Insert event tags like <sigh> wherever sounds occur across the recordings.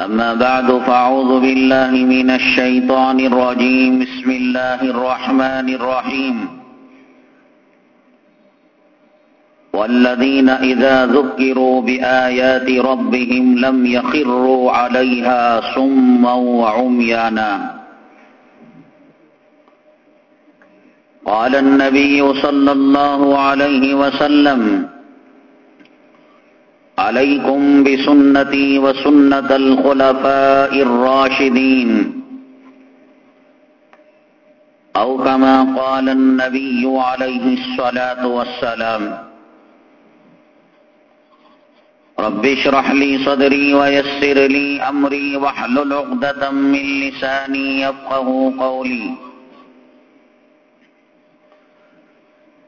أما بعد فأعوذ بالله من الشيطان الرجيم. بسم الله الرحمن الرحيم. والذين إذا ذكروا بآيات ربهم لم يخروا عليها صما وعميانا قال النبي صلى الله عليه وسلم عليكم بسنتي وسنة الخلفاء الراشدين. أو كما قال النبي عليه الصلاة والسلام رب اشرح لي صدري ويسر لي أمري واحلل عقدة من لساني يفقه قولي.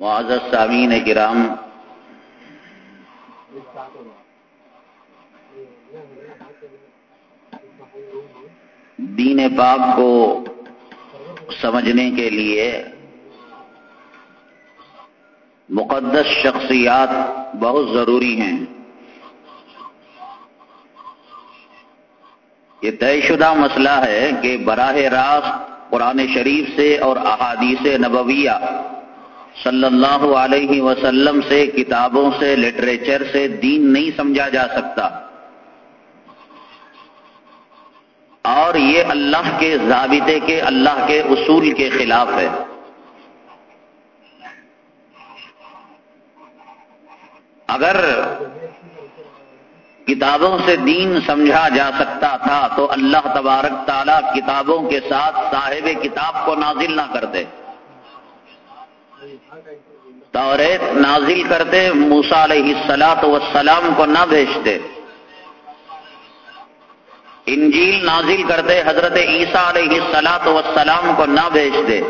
معزز سامین کرام، دین پاک کو سمجھنے کے لیے مقدس شخصیات بہت ضروری ہیں۔ یہ طے شدہ مسئلہ ہے کہ براہ راست قرآن شریف سے اور احادیث نبویہ صلی اللہ علیہ وسلم سے کتابوں سے لٹریچر سے دین نہیں سمجھا جا سکتا۔ اور یہ اللہ کے ضابطے کے، اللہ کے اصول کے خلاف ہے۔ اگر کتابوں سے دین سمجھا جا سکتا تھا تو اللہ تبارک تعالیٰ کتابوں کے ساتھ صاحب کتاب کو نازل نہ کرتے۔ توریت نازل کرتے موسا علیہ السلاط وسلام کو نہ بھیجتے۔ انجیل نازل کرتے حضرت عیسیٰ علیہ السلاط وسلام کو نہ بھیجتے۔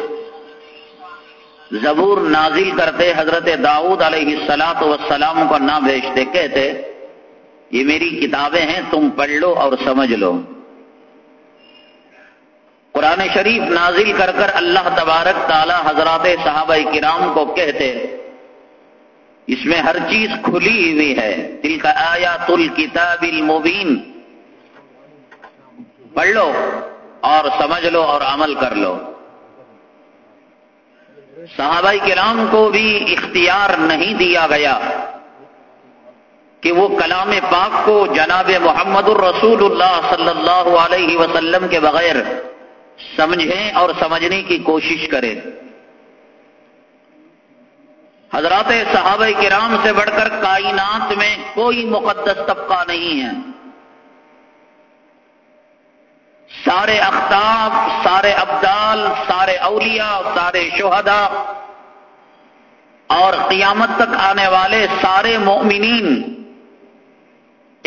زبور نازل کرتے حضرت داؤد علیہ السلاط وسلام کو نہ بھیجتے۔ کہتے، یہ میری کتابیں ہیں، تم پڑھ لو اور سمجھ لو۔ قرآن شریف نازل کر کر اللہ تبارک تعالی حضرات صحابہ کرام کو کہتے اس میں ہر چیز کھلی ہوئی ہے۔ دل کا آیا تل کتاب المبین۔ پڑھ لو اور سمجھ لو اور عمل کر لو۔ صحابہ کرام کو بھی اختیار نہیں دیا گیا کہ وہ کلام پاک کو جناب محمد الرسول اللہ صلی اللہ علیہ وسلم کے بغیر سمجھیں اور سمجھنے کی کوشش کریں۔ حضرات صحابہ کرام سے بڑھ کر کائنات میں کوئی مقدس طبقہ نہیں ہے۔ سارے اختاب، سارے ابدال، سارے اولیاء، سارے شہداء اور قیامت تک آنے والے سارے مومنین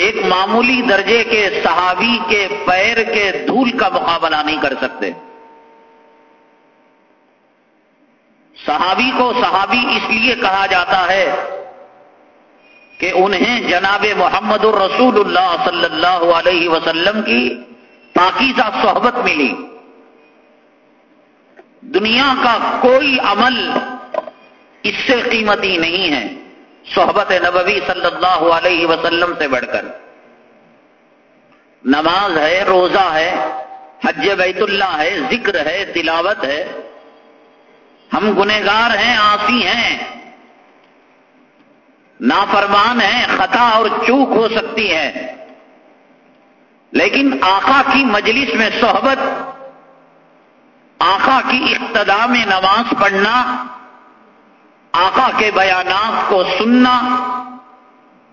ایک معمولی درجے کے صحابی کے پیر کے دھول کا مقابلہ نہیں کر سکتے۔ صحابی کو صحابی اس لیے کہا جاتا ہے کہ انہیں جناب محمد الرسول اللہ صلی اللہ علیہ وسلم کی پاکیزہ صحبت ملی۔ دنیا کا کوئی عمل اس سے قیمتی نہیں ہے۔ صحبت نبوی صلی اللہ علیہ وسلم سے بڑھ کر۔ نماز ہے، روزہ ہے، حج بیت اللہ ہے، ذکر ہے، تلاوت ہے۔ ہم گنہگار ہیں، آسی ہیں۔ نافرمان ہیں، خطا اور چوک ہو سکتی ہے۔ لیکن آقا کی مجلس میں صحبت، آقا کی اقتدا میں نماز پڑھنا آقا کے بیانات کو سننا،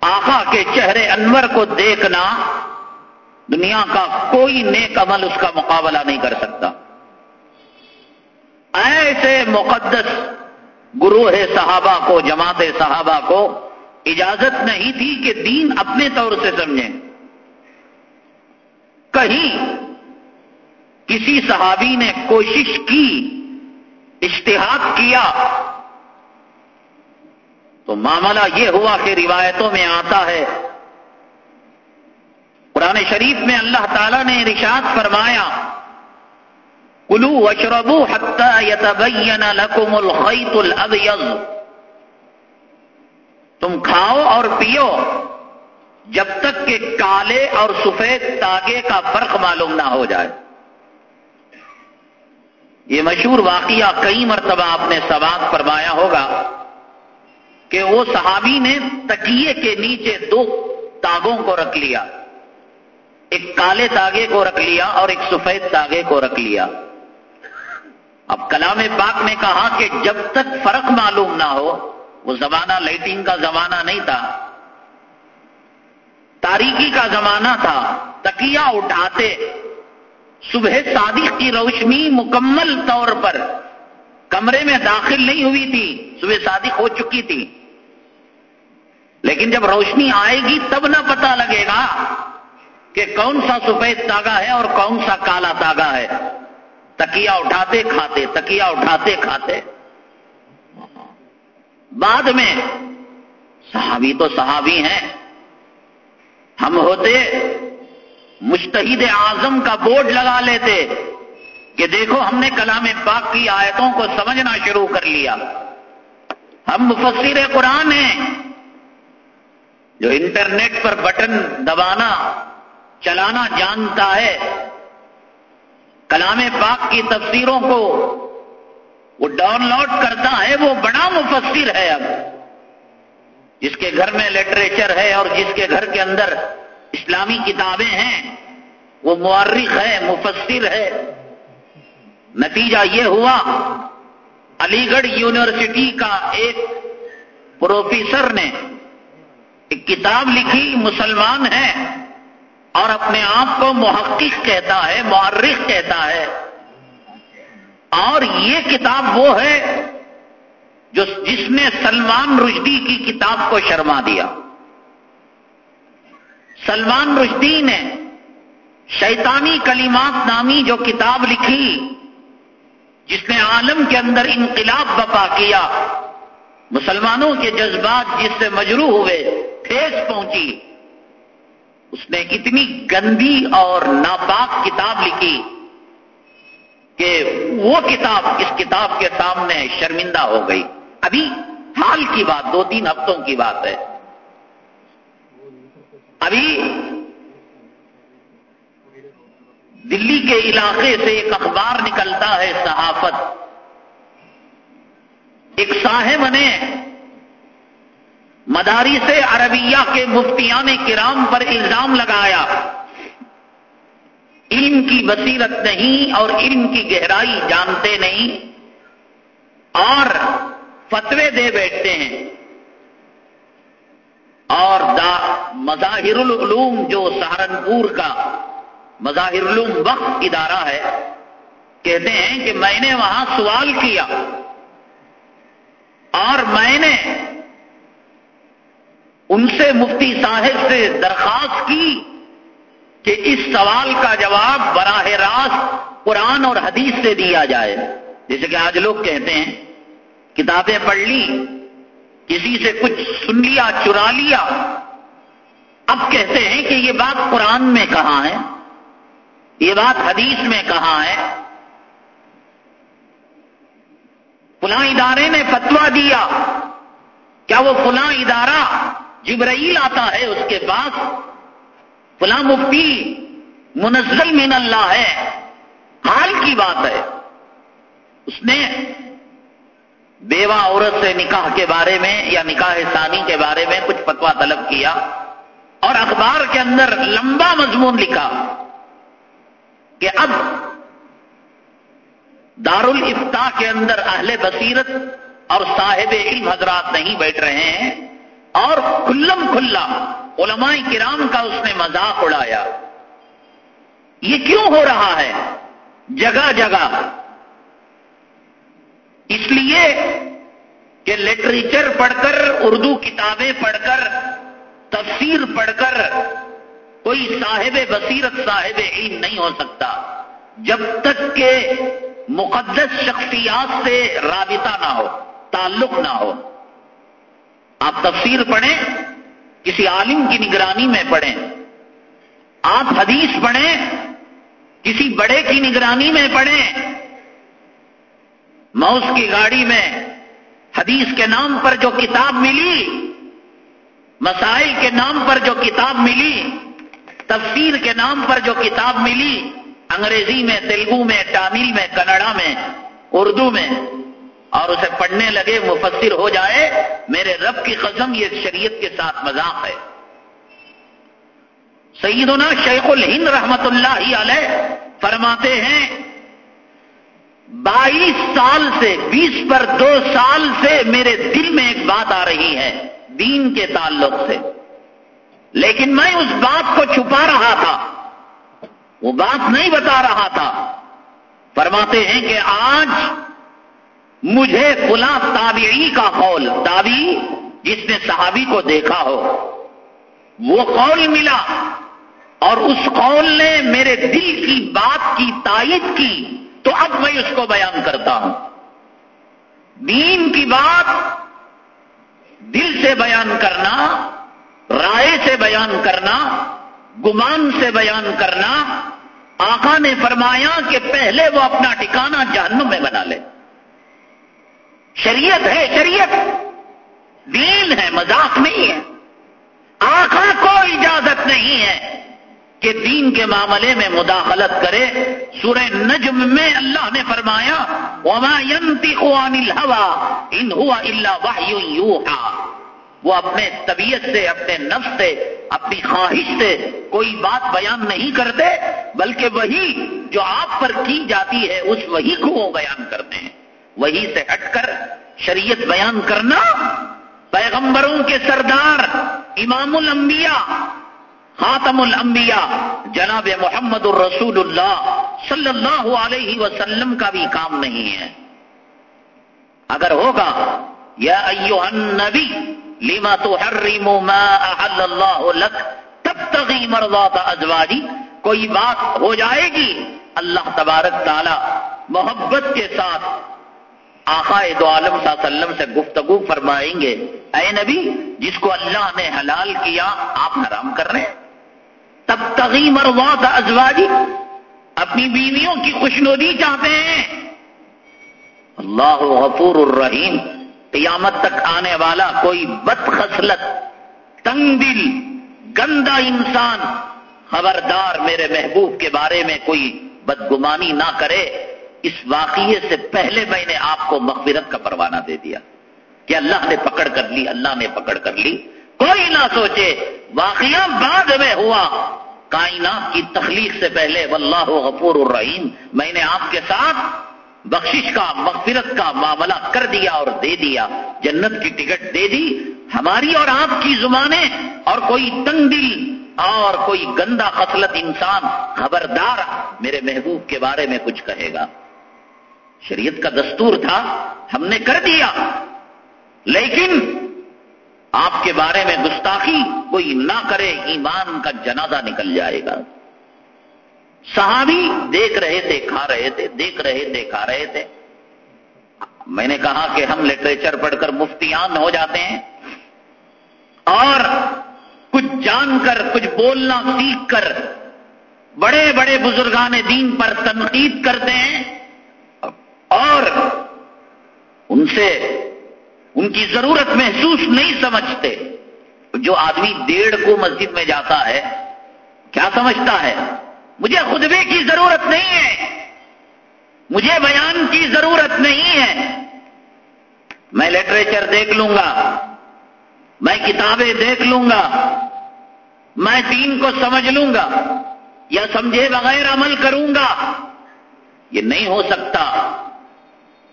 آقا کے چہرے انور کو دیکھنا، دنیا کا کوئی نیک عمل اس کا مقابلہ نہیں کر سکتا۔ ایسے مقدس گروہ صحابہ کو، جماعت صحابہ کو اجازت نہیں تھی کہ دین اپنے طور سے سمجھیں کہیں کسی صحابی نے کوشش کی، اشتہاد کیا تو معاملہ یہ ہوا کہ روایتوں میں آتا ہے۔ قرآن شریف میں اللہ تعالی نے رشاد فرمایا کلو اشربو حتى يتبين لكم تم کھاؤ اور پیو، جب تک کہ کالے اور سفید تاگے کا فرق معلوم نہ ہو جائے۔ یہ مشہور واقعہ کئی مرتبہ آپ نے سوات فرمایا ہوگا۔ کہ وہ صحابی نے تکیے کے نیچے دو تاگوں کو رکھ لیا۔ ایک کالے تاگے کو رکھ لیا اور ایک سفید تاگے کو رکھ لیا۔ اب کلام پاک نے کہا کہ جب تک فرق معلوم نہ ہو، وہ زمانہ لائٹنگ کا زمانہ نہیں تھا۔ تاریخی کا زمانہ تھا۔ تکیا اٹھاتے۔ صبح صادق کی روشنی مکمل طور پر کمرے میں داخل نہیں ہوئی تھی۔ صبح صادق ہو چکی تھی۔ لیکن جب روشنی آئے گی تب نہ پتا لگے گا کہ کون سا سفید تاگا ہے اور کون سا کالا تاگا ہے۔ تکیا اٹھاتے کھاتے تکیا اٹھاتے کھاتے۔ بعد میں صحابی تو صحابی ہیں۔ ہم ہوتے مشتحد اعظم کا بورڈ لگا لیتے کہ دیکھو ہم نے کلام پاک کی آیتوں کو سمجھنا شروع کر لیا۔ ہم مفسر قرآن ہیں۔ جو انٹرنیٹ پر بٹن دبانا، چلانا جانتا ہے، کلام پاک کی تفسیروں کو وہ ڈاؤن لوڈ کرتا ہے، وہ بڑا مفسر ہے اب۔ جس کے گھر میں لٹریچر ہے اور جس کے گھر کے اندر اسلامی کتابیں ہیں، وہ معرخ ہے، مفسر ہے۔ نتیجہ یہ ہوا، علی گڑھ یونیورسٹی کا ایک پروفیسر نے ایک کتاب لکھی، مسلمان ہے اور اپنے آپ کو محقق کہتا ہے معرخ کہتا ہے۔ اور یہ کتاب وہ ہے جو جس نے سلمان رشدی کی کتاب کو شرما دیا۔ سلمان رشدی نے شیطانی کلمات نامی جو کتاب لکھی، جس نے عالم کے اندر انقلاب بپا کیا، مسلمانوں کے جذبات جس سے مجروح ہوئے ٹھیس پہنچی۔ اس نے اتنی گندی اور ناپاک کتاب لکھی کہ وہ کتاب اس کتاب کے سامنے شرمندہ ہو گئی۔ ابھی حال کی بات، دو تین ہفتوں کی بات ہے۔ ابھی دلی کے علاقے سے ایک اخبار نکلتا ہے صحافت۔ ایک صاحب نے مداری سے عربیہ کے مفتیان کرام پر الزام لگایا۔ علم کی بصیرت نہیں اور علم کی گہرائی جانتے نہیں اور فتوے دے بیٹھتے ہیں۔ اور دا مظاہر العلوم جو سہارنپور کا مظاہر العلوم وقت ادارہ ہے، کہتے ہیں کہ میں نے وہاں سوال کیا اور میں نے ان سے مفتی صاحب سے درخواست کی کہ اس سوال کا جواب براہ راست قرآن اور حدیث سے دیا جائے۔ جیسے کہ آج لوگ کہتے ہیں، کتابیں پڑھ لی، کسی سے کچھ سن لیا، چرا لیا۔ اب کہتے ہیں کہ یہ بات قرآن میں کہاں ہے؟ یہ بات حدیث میں کہا ہے؟ فلاں ادارے نے فتوا دیا۔ کیا وہ فلاں ادارہ جبرائیل آتا ہے، اس کے پاس فلاں مفتی منزل من اللہ ہے۔ حال کی بات ہے۔ اس نے بیوہ عورت سے نکاح کے بارے میں یا نکاح ثانی کے بارے میں کچھ فتوا طلب کیا اور اخبار کے اندر لمبا مضمون لکھا کہ اب دارالفتاح کے اندر اہل بصیرت اور صاحب علم حضرات نہیں بیٹھ رہے ہیں۔ اور کھلم کھلا علماء کرام کا اس نے مذاق اڑایا۔ یہ کیوں ہو رہا ہے؟ جگہ جگہ۔ اس لیے کہ لٹریچر پڑھ کر اردو کتابیں پڑھ کر تفسیر پڑھ کر کوئی صاحب بصیرت، صاحب علم نہیں ہو سکتا۔ جب تک کہ مقدس شخصیات سے رابطہ نہ ہو، تعلق نہ ہو۔ آپ تفسیر پڑھیں، کسی عالم کی نگرانی میں پڑھیں۔ آپ حدیث پڑھیں، کسی بڑے کی نگرانی میں پڑھیں۔ موس کی گاڑی میں حدیث کے نام پر جو کتاب ملی، مسائل کے نام پر جو کتاب ملی، تفسیر کے نام پر جو کتاب ملی، انگریزی میں، تیلگو میں، تامل میں، کنڑا میں، اردو میں اور اسے پڑھنے لگے، مفسر ہو جائے، میرے رب کی قسم، یہ شریعت کے ساتھ مذاق ہے۔ سیدنا شیخ الہند رحمت اللہ علیہ فرماتے ہیں، بائیس سال سے، بیس پر دو سال سے میرے دل میں ایک بات آ رہی ہے، دین کے تعلق سے۔ لیکن میں اس بات کو چھپا رہا تھا، وہ بات نہیں بتا رہا تھا۔ فرماتے ہیں کہ آج مجھے فلاں تابعی کا قول، تابعی جس نے صحابی کو دیکھا ہو، وہ قول ملا۔ اور اس قول نے میرے دل کی بات کی تائید کی، تو اب میں اس کو بیان کرتا ہوں۔ دین کی بات، دل سے بیان کرنا، رائے سے بیان کرنا، گمان سے بیان کرنا۔ آقا نے فرمایا کہ پہلے وہ اپنا ٹھکانا جہنم میں بنا لے۔ شریعت ہے شریعت۔ دین ہے، مذاق نہیں ہے۔ آقا کو اجازت نہیں ہے کہ دین کے معاملے میں مداخلت کرے۔ سورہ نجم میں اللہ نے فرمایا، وما ينطق عن الهوى ان هو الا وہ اپنے طبیعت سے، اپنے نفس سے، اپنی خواہش سے کوئی بات بیان نہیں کرتے، بلکہ وہی جو آپ پر کی جاتی ہے، اس وہی کو وہ بیان کرتے ہیں۔ وہی سے ہٹ کر شریعت بیان کرنا پیغمبروں کے سردار امام الانبیاء، خاتم الانبیاء، جناب محمد الرسول اللہ صلی اللہ علیہ وسلم کا بھی کام نہیں ہے۔ اگر ہوگا، یا ایوہ النبی، لما تحرم ما احل اللہ لک، تبتغی مرضات ازواجی، کوئی بات ہو جائے گی، اللہ تبارک تعالی محبت کے ساتھ آقا دو عالم صلی اللہ علیہ وسلم سے گفتگو فرمائیں گے، اے نبی، جس کو اللہ نے حلال کیا، آپ حرام کر رہے ہیں۔ تب تغی مرات ازواجی، اپنی بیویوں کی خوشنودی چاہتے ہیں۔ اللہ غفور الرحیم، قیامت تک آنے والا کوئی بد خصلت تنگ دل گندا انسان، خبردار میرے محبوب کے بارے میں کوئی بدگمانی نہ کرے۔ اس واقعے سے پہلے میں نے آپ کو مغفرت کا پروانہ دے دیا کہ اللہ نے پکڑ کر لی، اللہ نے پکڑ کر لی۔ کوئی نہ سوچے، واقعہ بعد میں ہوا۔ کائنات کی تخلیق سے پہلے، واللہ غفور الرحیم، میں نے آپ کے ساتھ بخشش کا، مغفرت کا معاملہ کر دیا اور دے دیا۔ جنت کی ٹکٹ دے دی۔ ہماری اور آپ کی زبانیں اور کوئی تنگ دل اور کوئی گندا خصلت انسان خبردار میرے محبوب کے بارے میں کچھ کہے گا۔ شریعت کا دستور تھا، ہم نے کر دیا۔ لیکن آپ کے بارے میں گستاخی کوئی نہ کرے، ایمان کا جنازہ نکل جائے گا۔ صحابی دیکھ رہے تھے، کھا رہے تھے، دیکھ رہے تھے، کھا رہے تھے۔ میں نے کہا کہ ہم لٹریچر پڑھ کر مفتیان ہو جاتے ہیں۔ اور کچھ جان کر، کچھ بولنا سیکھ کر، بڑے بڑے بزرگان دین پر تنقید کرتے ہیں۔ اور ان سے ان کی ضرورت محسوس نہیں سمجھتے جو آدمی ڈیڑھ کو مسجد میں جاتا ہے، کیا سمجھتا ہے؟ مجھے خطبے کی ضرورت نہیں ہے۔ مجھے بیان کی ضرورت نہیں ہے۔ میں لٹریچر دیکھ لوں گا۔ میں کتابیں دیکھ لوں گا۔ میں دین کو سمجھ لوں گا یا سمجھے بغیر عمل کروں گا۔ یہ نہیں ہو سکتا۔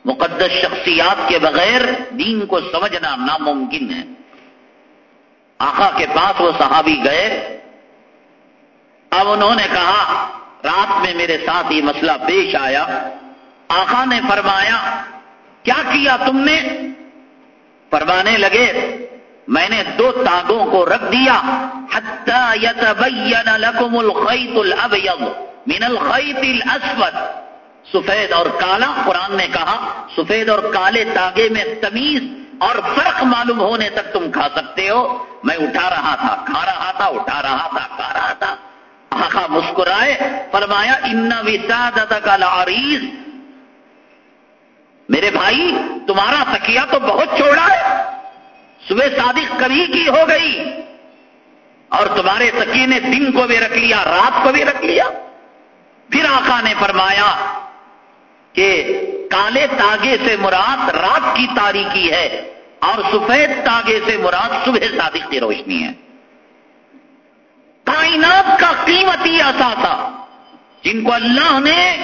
مقدس شخصیات کے بغیر دین کو سمجھنا ناممکن ہے۔ آقا کے پاس وہ صحابی گئے۔ اب انہوں نے کہا، رات میں میرے ساتھ یہ مسئلہ پیش آیا۔ آقا نے فرمایا، کیا کیا تم نے؟ فرمانے لگے، میں نے دو تاگوں کو رکھ دیا۔ يتبين لكم الخيط الابيض من الخيط الاسود۔ سفید اور کالا، قرآن نے کہا، سفید اور کالے تاگے میں تمیز اور فرق معلوم ہونے تک تم کھا سکتے ہو۔ میں اٹھا رہا تھا، کھا رہا تھا، اٹھا رہا تھا، کھا رہا تھا۔ آخا مسکرائے، فرمایا ان وسادت کا میرے بھائی، تمہارا تکیا تو بہت چھوڑا ہے۔ صبح صادق کبھی کی ہو گئی۔ اور تمہارے تکیے نے دن کو بھی رکھ لیا، رات کو بھی رکھ لیا۔ پھر آقا نے فرمایا کہ کالے تاگے سے مراد رات کی تاریخی ہے اور سفید تاگے سے مراد صبح صادق کی روشنی ہے۔ کائنات کا قیمتی اثاثہ جن کو اللہ نے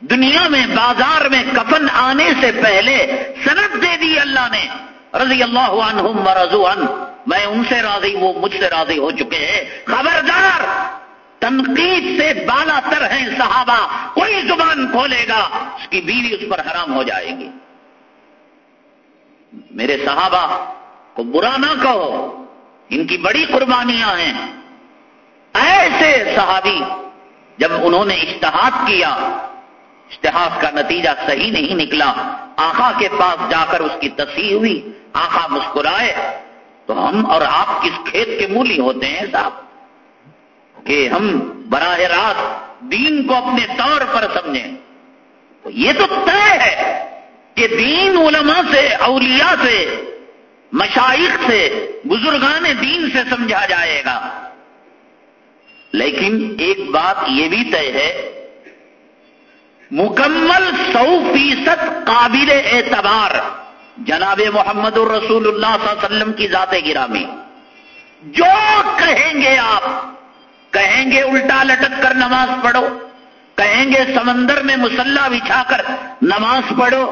دنیا میں بازار میں کفن آنے سے پہلے سند دے دی اللہ نے۔ رضی اللہ عنہم و عنہ میں ان سے راضی، وہ مجھ سے راضی ہو چکے ہیں۔ خبردار! تنقید سے بالا تر ہیں صحابہ، کوئی زبان کھولے گا، اس کی بیوی اس پر حرام ہو جائے گی۔ میرے صحابہ، کو برا نہ کہو، ان کی بڑی قربانیاں ہیں۔ ایسے صحابی، جب انہوں نے اشتہاد کیا اشتہاد کا نتیجہ صحیح نہیں نکلا آخا کے پاس جا کر اس کی تصحیح ہوئی آخا مسکرائے، تو ہم اور آپ کس کھیت کے مولی ہوتے ہیں صاحب؟ کہ ہم براہ راست دین کو اپنے طور پر سمجھیں۔ تو یہ تو طے ہے کہ دین علماء سے، اولیاء سے مشائق سے، بزرگان دین سے سمجھا جائے گا۔ لیکن ایک بات یہ بھی طے ہے، مکمل سو فیصد قابل اعتبار جناب محمد الرسول اللہ صلی اللہ علیہ وسلم کی ذات گرامی۔ جو کہیں گے آپ کہیں گے الٹا لٹک کر نماز پڑھو، کہیں گے سمندر میں مسلح بچھا کر نماز پڑھو،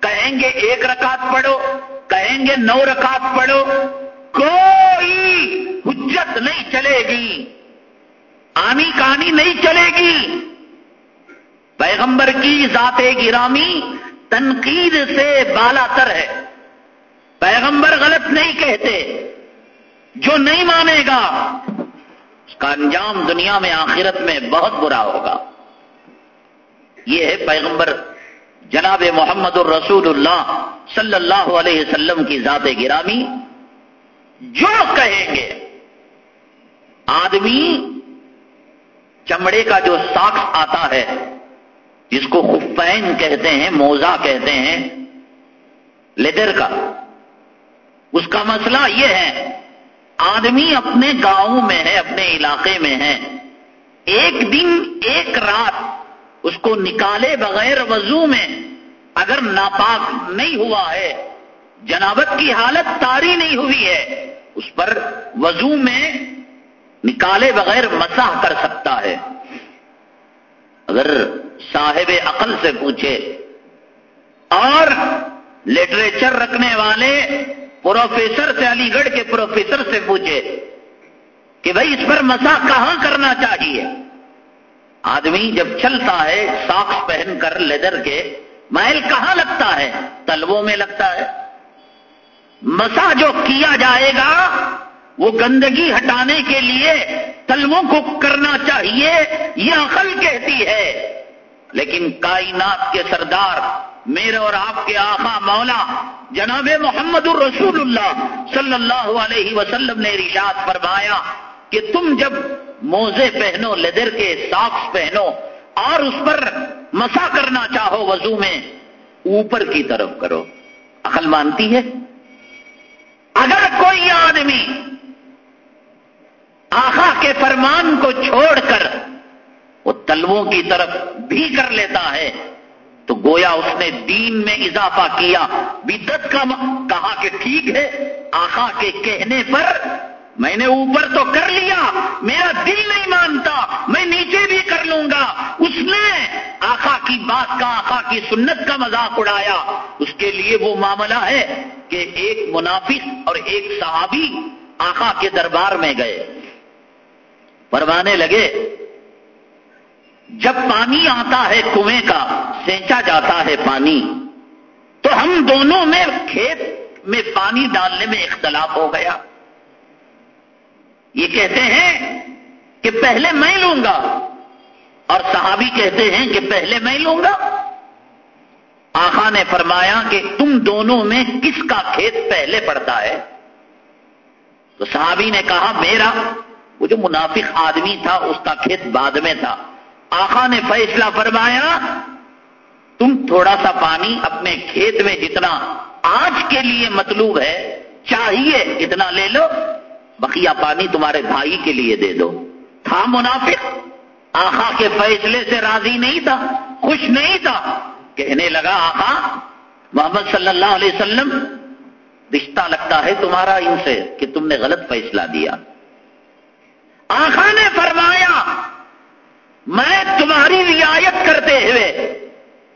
کہیں گے ایک رکعت پڑھو، کہیں گے نو رکعت پڑھو، کوئی حجت نہیں چلے گی، آنی کہانی نہیں چلے گی۔ پیغمبر کی ذات گرامی تنقید سے بالا تر ہے۔ پیغمبر غلط نہیں کہتے، جو نہیں مانے گا کا انجام دنیا میں آخرت میں بہت برا ہوگا۔ یہ ہے پیغمبر جناب محمد الرسول اللہ صلی اللہ علیہ وسلم کی ذات گرامی۔ جو کہیں گے، آدمی چمڑے کا جو ساکس آتا ہے، جس کو خفین کہتے ہیں موزا کہتے ہیں، لیدر کا، اس کا مسئلہ یہ ہے آدمی اپنے گاؤں میں ہے، اپنے علاقے میں ہے۔ ایک دن، ایک رات اس کو نکالے بغیر وضو میں۔ اگر ناپاک نہیں ہوا ہے، جنابت کی حالت تاری نہیں ہوئی ہے، اس پر وضو میں نکالے بغیر مساح کر سکتا ہے۔ اگر صاحب عقل سے پوچھے، اور لٹریچر رکھنے والے پروفیسر سے علی گڑھ کے پروفیسر سے پوچھے کہ بھائی اس پر مسا کہاں کرنا چاہیے؟ آدمی جب چلتا ہے ساکس پہن کر لیدر کے محل کہاں لگتا ہے؟ تلووں میں لگتا ہے۔ مسا جو کیا جائے گا، وہ گندگی ہٹانے کے لیے تلووں کو کرنا چاہیے، یہ عقل کہتی ہے۔ لیکن کائنات کے سردار میرے اور آپ کے آقا مولا جناب محمد الرسول اللہ صلی اللہ علیہ وسلم نے رشاد فرمایا کہ تم جب موزے پہنو لیدر کے ساکس پہنو اور اس پر مسا کرنا چاہو وضو میں، اوپر کی طرف کرو۔ عقل مانتی ہے؟ اگر کوئی آدمی آخا کے فرمان کو چھوڑ کر وہ تلووں کی طرف بھی کر لیتا ہے تو گویا اس نے دین میں اضافہ کیا۔ بدت کا کہا کہ ٹھیک ہے آخا کے کہنے پر میں نے اوپر تو کر لیا، میرا دل نہیں مانتا، میں نیچے بھی کر لوں گا۔ اس نے آخا کی بات کا آخا کی سنت کا مذاق اڑایا۔ اس کے لیے وہ معاملہ ہے کہ ایک منافق اور ایک صحابی آخا کے دربار میں گئے۔ پروانے لگے جب پانی آتا ہے کنویں کا، سینچا جاتا ہے پانی، تو ہم دونوں میں کھیت میں پانی ڈالنے میں اختلاف ہو گیا۔ یہ کہتے ہیں کہ پہلے میں لوں گا، اور صحابی کہتے ہیں کہ پہلے میں لوں گا۔ آخا نے فرمایا کہ تم دونوں میں کس کا کھیت پہلے پڑتا ہے؟ تو صحابی نے کہا، میرا، وہ جو منافق آدمی تھا، اس کا کھیت بعد میں تھا۔ آخا نے فیصلہ فرمایا، تم تھوڑا سا پانی اپنے کھیت میں جتنا آج کے لیے مطلوب ہے، چاہیے اتنا لے لو۔ بقیہ پانی تمہارے بھائی کے لیے دے دو۔ تھا منافق۔ آخا کے فیصلے سے راضی نہیں تھا، خوش نہیں تھا۔ کہنے لگا آخا محمد صلی اللہ علیہ وسلم، رشتہ لگتا ہے تمہارا ان سے کہ تم نے غلط فیصلہ دیا۔ آخا نے فرمایا میں تمہاری رعایت کرتے ہوئے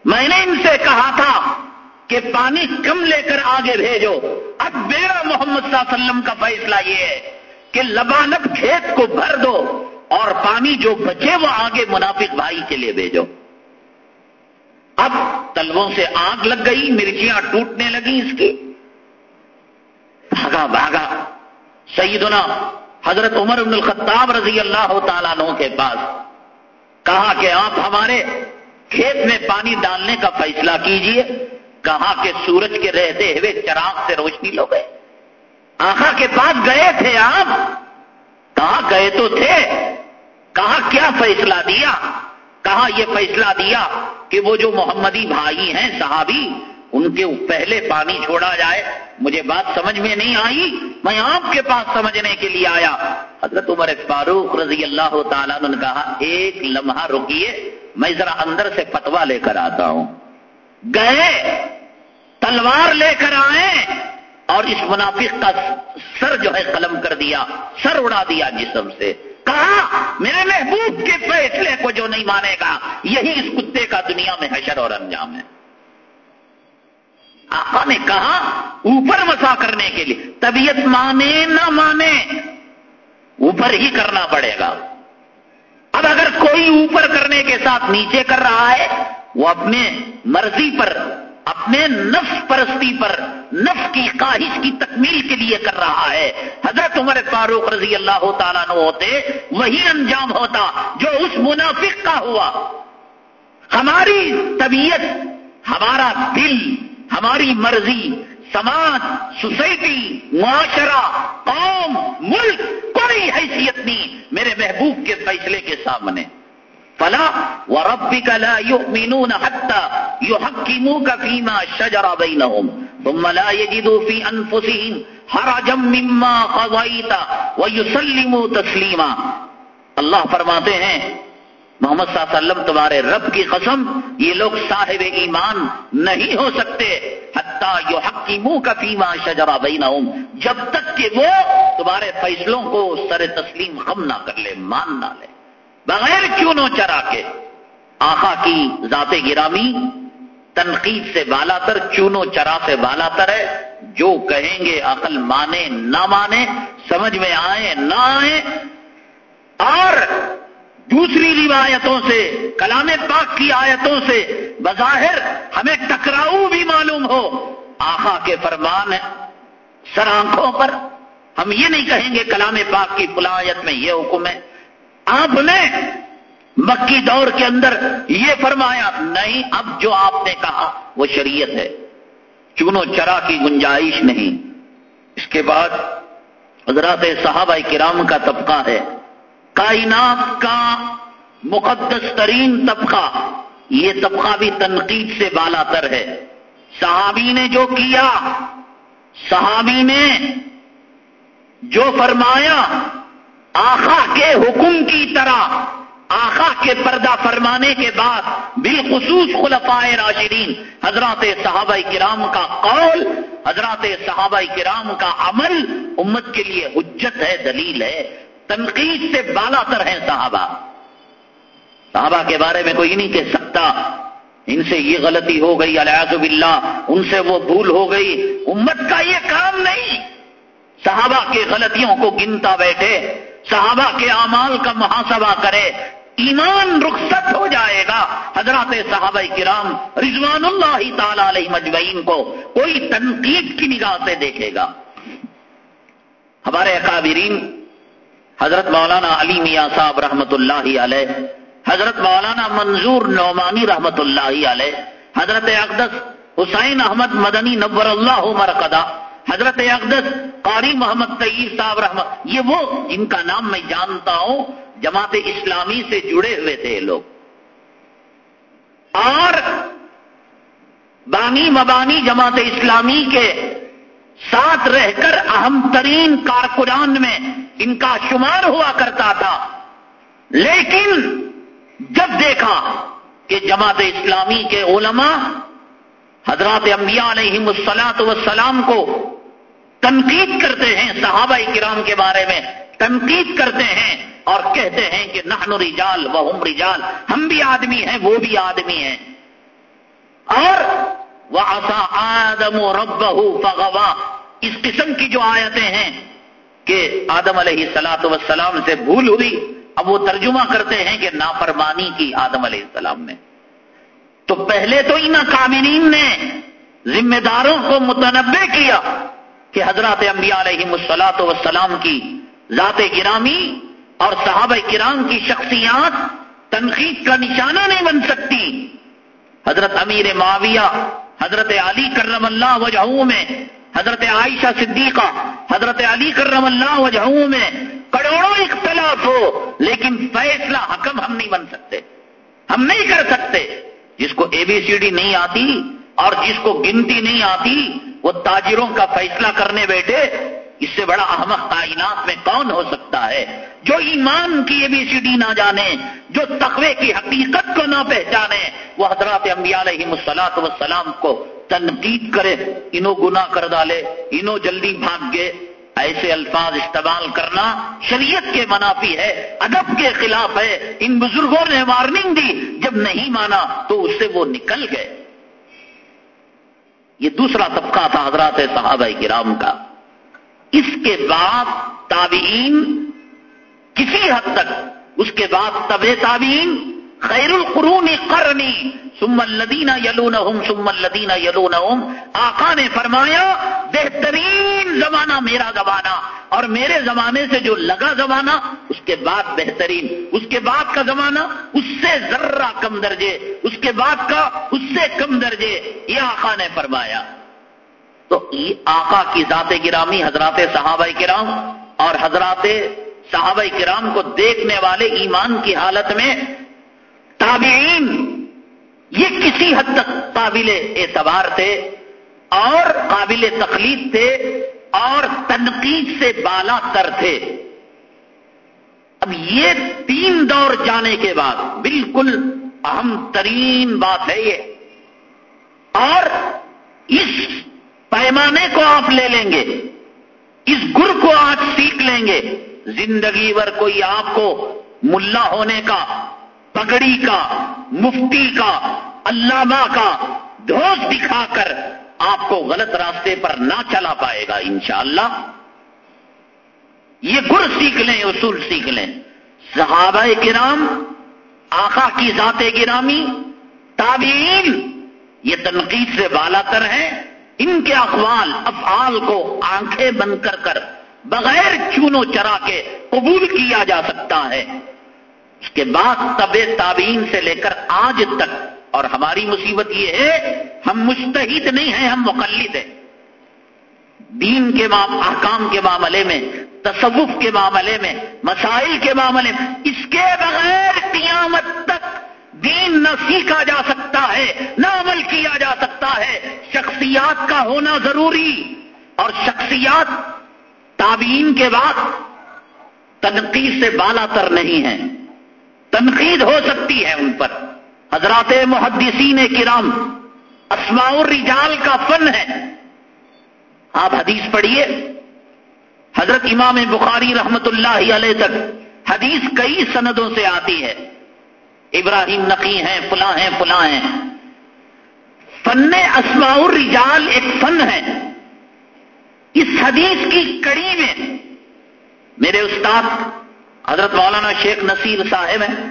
میں نے ان سے کہا تھا کہ پانی کم لے کر آگے بھیجو۔ اب میرا محمد صلی اللہ علیہ وسلم کا فیصلہ یہ ہے کہ لبانب کھیت کو بھر دو اور پانی جو بچے وہ آگے منافق بھائی کے لیے بھیجو۔ اب تلووں سے آگ لگ گئی، مرچیاں ٹوٹنے لگی اس کی۔ بھاگا بھاگا۔ سیدنا حضرت عمر بن الخطاب رضی اللہ تعالیٰ عنہ کے پاس کہا کہ آپ ہمارے کھیت میں پانی ڈالنے کا فیصلہ کیجیے۔ کہا کہ سورج کے رہتے ہوئے چراغ سے روشنی لو گئے۔ آخا کے پاس گئے تھے آپ؟ کہاں گئے تو تھے۔ کہا کیا فیصلہ دیا؟ کہا یہ فیصلہ دیا کہ وہ جو محمدی بھائی ہیں، صحابی ان کے پہلے پانی چھوڑا جائے، مجھے بات سمجھ میں نہیں آئی، میں آپ کے پاس سمجھنے کے لیے آیا۔ حضرت عمر فاروق رضی اللہ تعالیٰ نے کہا، ایک لمحہ رکیے، میں ذرا اندر سے پتوا لے کر آتا ہوں۔ گئے، تلوار لے کر آئے، اور اس منافق کا سر جو ہے قلم کر دیا، سر اڑا دیا جسم سے۔ کہا، میرے محبوب کے فیصلے کو جو نہیں مانے گا، یہی اس کتے کا دنیا میں حشر اور انجام ہے۔ آقا نے کہا اوپر مسا کرنے کے لیے، طبیعت مانے نہ مانے، اوپر ہی کرنا پڑے گا۔ اب اگر کوئی اوپر کرنے کے ساتھ نیچے کر رہا ہے، وہ اپنے مرضی پر، اپنے نفس پرستی پر، نفس کی خواہش کی تکمیل کے لیے کر رہا ہے۔ حضرت عمر فاروق رضی اللہ تعالیٰ نو ہوتے، وہی انجام ہوتا جو اس منافق کا ہوا۔ ہماری طبیعت، ہمارا دل ہماری مرضی، سماج، سوسائٹی، معاشرہ، قوم، ملک، کوئی حیثیت نہیں میرے محبوب کے فیصلے کے سامنے۔ فلا وربك لا يؤمنون حتى يحكموك فيما شجر بينهم ثم لا يجدوا في انفسهم حرجا مما قضيت ويسلموا تسليما اللہ فرماتے ہیں محمد صلی اللہ علیہ وسلم، تمہارے رب کی قسم، یہ لوگ صاحب ایمان نہیں ہو سکتے۔ حتیٰ یو حق منہ کا فیما شجرا بین جب تک کہ وہ تمہارے فیصلوں کو سر تسلیم غم نہ کر لے، مان نہ لے۔ بغیر کیوں نو چرا کے آخا کی ذات گرامی تنقید سے بالا تر چونو چرا سے بالا تر ہے۔ جو کہیں گے عقل مانے، نہ مانے، سمجھ میں آئے، نہ آئے۔ اور دوسری روایتوں سے، کلام پاک کی آیتوں سے بظاہر ہمیں ٹکراؤ بھی معلوم ہو۔ آخا کے فرمان سر آنکھوں پر۔ ہم یہ نہیں کہیں گے کلام پاک کی آیت میں یہ حکم ہے۔ آپ نے مکی دور کے اندر یہ فرمایا، نہیں، اب جو آپ نے کہا وہ شریعت ہے۔ چونو چرا کی گنجائش نہیں۔ اس کے بعد حضرات صحابہ کرام کا طبقہ ہے۔ کائنات کا مقدس ترین طبقہ، یہ طبقہ بھی تنقید سے بالا تر ہے۔ صحابی نے جو کیا، صحابی نے جو فرمایا آخا کے حکم کی طرح آخا کے پردہ فرمانے کے بعد بالخصوص خلفائے راشدین، حضرات صحابہ کرام کا قول، حضرات صحابہ کرام کا عمل امت کے لیے حجت ہے، دلیل ہے۔ تنقید سے بالا تر ہیں صحابہ۔ صحابہ کے بارے میں کوئی نہیں کہہ سکتا۔ ان سے یہ غلطی ہو گئی الیاز باللہ، ان سے وہ بھول ہو گئی۔ امت کا یہ کام نہیں۔ صحابہ کے غلطیوں کو گنتا بیٹھے، صحابہ کے اعمال کا محاسبہ کرے۔ ایمان رخصت ہو جائے گا۔ حضرات صحابہ کرام رضوان اللہ تعالی علیہ مجمعین کو کوئی تنقید کی نگاہ سے دیکھے گا۔ ہمارے اکابرین حضرت مولانا علی میاں صاحب رحمت اللہ علیہ، حضرت مولانا منظور نعمانی رحمت اللہ علیہ، حضرت اقدس حسین احمد مدنی نبر اللہ مرکدہ حضرت اقدس قاری محمد طیب صاحب رحمت، یہ وہ جن کا نام میں جانتا ہوں، جماعت اسلامی سے جڑے ہوئے تھے لوگ۔ اور بانی مبانی جماعت اسلامی کے ساتھ رہ کر اہم ترین کارکنان میں ان کا شمار ہوا کرتا تھا۔ لیکن جب دیکھا کہ جماعت اسلامی کے علماء حضرات انبیاء علیہ السلاط وسلام کو تنقید کرتے ہیں، صحابہ کرام کے بارے میں تنقید کرتے ہیں اور کہتے ہیں کہ نحن رجال وہ ہم رجال، ہم بھی آدمی ہیں، وہ بھی آدمی ہیں۔ اور وہ آدم و رب اس قسم کی جو آیتیں ہیں کہ آدم علیہ السلاط وسلام سے بھول ہوئی، اب وہ ترجمہ کرتے ہیں کہ نافرمانی کی آدم علیہ السلام نے۔ تو پہلے تو ان کامنین نے ذمہ داروں کو متنوع کیا کہ حضرات انبیاء علیہ السلاط وسلام کی ذات گرامی اور صحابہ کرام کی شخصیات تنقید کا نشانہ نہیں بن سکتی۔ حضرت امیر معاویہ حضرت علی کرم اللہ وجہوں میں، حضرت عائشہ صدیقہ، حضرت علی کرم اللہ وجہوں میں کروڑوں اختلاف ہو، لیکن فیصلہ حکم ہم نہیں بن سکتے۔ ہم نہیں کر سکتے۔ جس کو اے بی سی ڈی نہیں آتی اور جس کو گنتی نہیں آتی، وہ تاجروں کا فیصلہ کرنے بیٹھے اس سے بڑا احمد کائنات میں کون ہو سکتا ہے؟ جو ایمان کی اے بی سی ڈی نہ جانے، جو تقوی کی حقیقت کو نہ پہچانے، وہ حضرات انبیاء علیہ مسلاط وسلام کو تنقید کرے، انہوں گناہ کر ڈالے، انہوں جلدی بھاگ گئے۔ ایسے الفاظ استعمال کرنا شریعت کے منافی ہے، ادب کے خلاف ہے۔ ان بزرگوں نے وارننگ دی، جب نہیں مانا تو اس سے وہ نکل گئے۔ یہ دوسرا طبقہ تھا حضرات صحابہ کرام کا۔ اس کے بعد تابعین، کسی حد تک، اس کے بعد طب تابعین، خیر القرون قرنی، ثم الذین یلونہم، ثم الذین یلونہم، آقا نے فرمایا، بہترین زمانہ میرا زمانہ، اور میرے زمانے سے جو لگا زمانہ، اس کے بعد بہترین، اس کے بعد کا زمانہ، اس سے ذرہ کم درجے، اس کے بعد کا، اس سے کم درجے، یہ آقا نے فرمایا۔ تو آقا کی ذات گرامی حضرات صحابہ کرام اور حضرات صحابہ کرام کو دیکھنے والے ایمان کی حالت میں تابعین، یہ کسی حد تک قابل اعتبار تھے اور قابل تخلیق تھے اور تنقید سے بالا تر تھے۔ اب یہ تین دور جانے کے بعد بالکل اہم ترین بات ہے یہ۔ اور پیمانے کو آپ لے لیں گے، اس گر کو آج سیکھ لیں گے۔ زندگی بھر کوئی آپ کو ملا ہونے کا، پگڑی کا، مفتی کا، علامہ کا دھوس دکھا کر آپ کو غلط راستے پر نہ چلا پائے گا انشاءاللہ۔ یہ گر سیکھ لیں، اصول سیکھ لیں۔ صحابہ کرام، آقا کی ذات گرامی، تابعین، یہ تنقید سے بالا تر ہیں۔ ان کے اقوال افعال کو آنکھیں بند کر کر بغیر چونو چرا کے قبول کیا جا سکتا ہے۔ اس کے بعد طب تابعین سے لے کر آج تک اور ہماری مصیبت یہ ہے، ہم مستحد نہیں ہیں، ہم مقلد ہیں۔ دین کے احکام کے معاملے میں، تصوف کے معاملے میں، مسائل کے معاملے میں، اس کے بغیر قیامت تک دین نہ سیکھا جا سکتا ہے، نہ عمل کیا جا سکتا ہے۔ شخصیات کا ہونا ضروری اور شخصیات تعبین کے بعد تنقید سے بالا تر نہیں ہے تنقید ہو سکتی ہے ان پر۔ حضرات محدثین کرام، اسماء الرجال کا فن ہے۔ آپ حدیث پڑھیے۔ حضرت امام بخاری رحمت اللہ علیہ تک حدیث کئی سندوں سے آتی ہے۔ ابراہیم نقی ہیں، فلاں ہیں فلاں ہیں۔ فن اسماء الرجال ایک فن ہے۔ اس حدیث کی کڑی میں میرے استاد حضرت مولانا شیخ نصیر صاحب ہیں،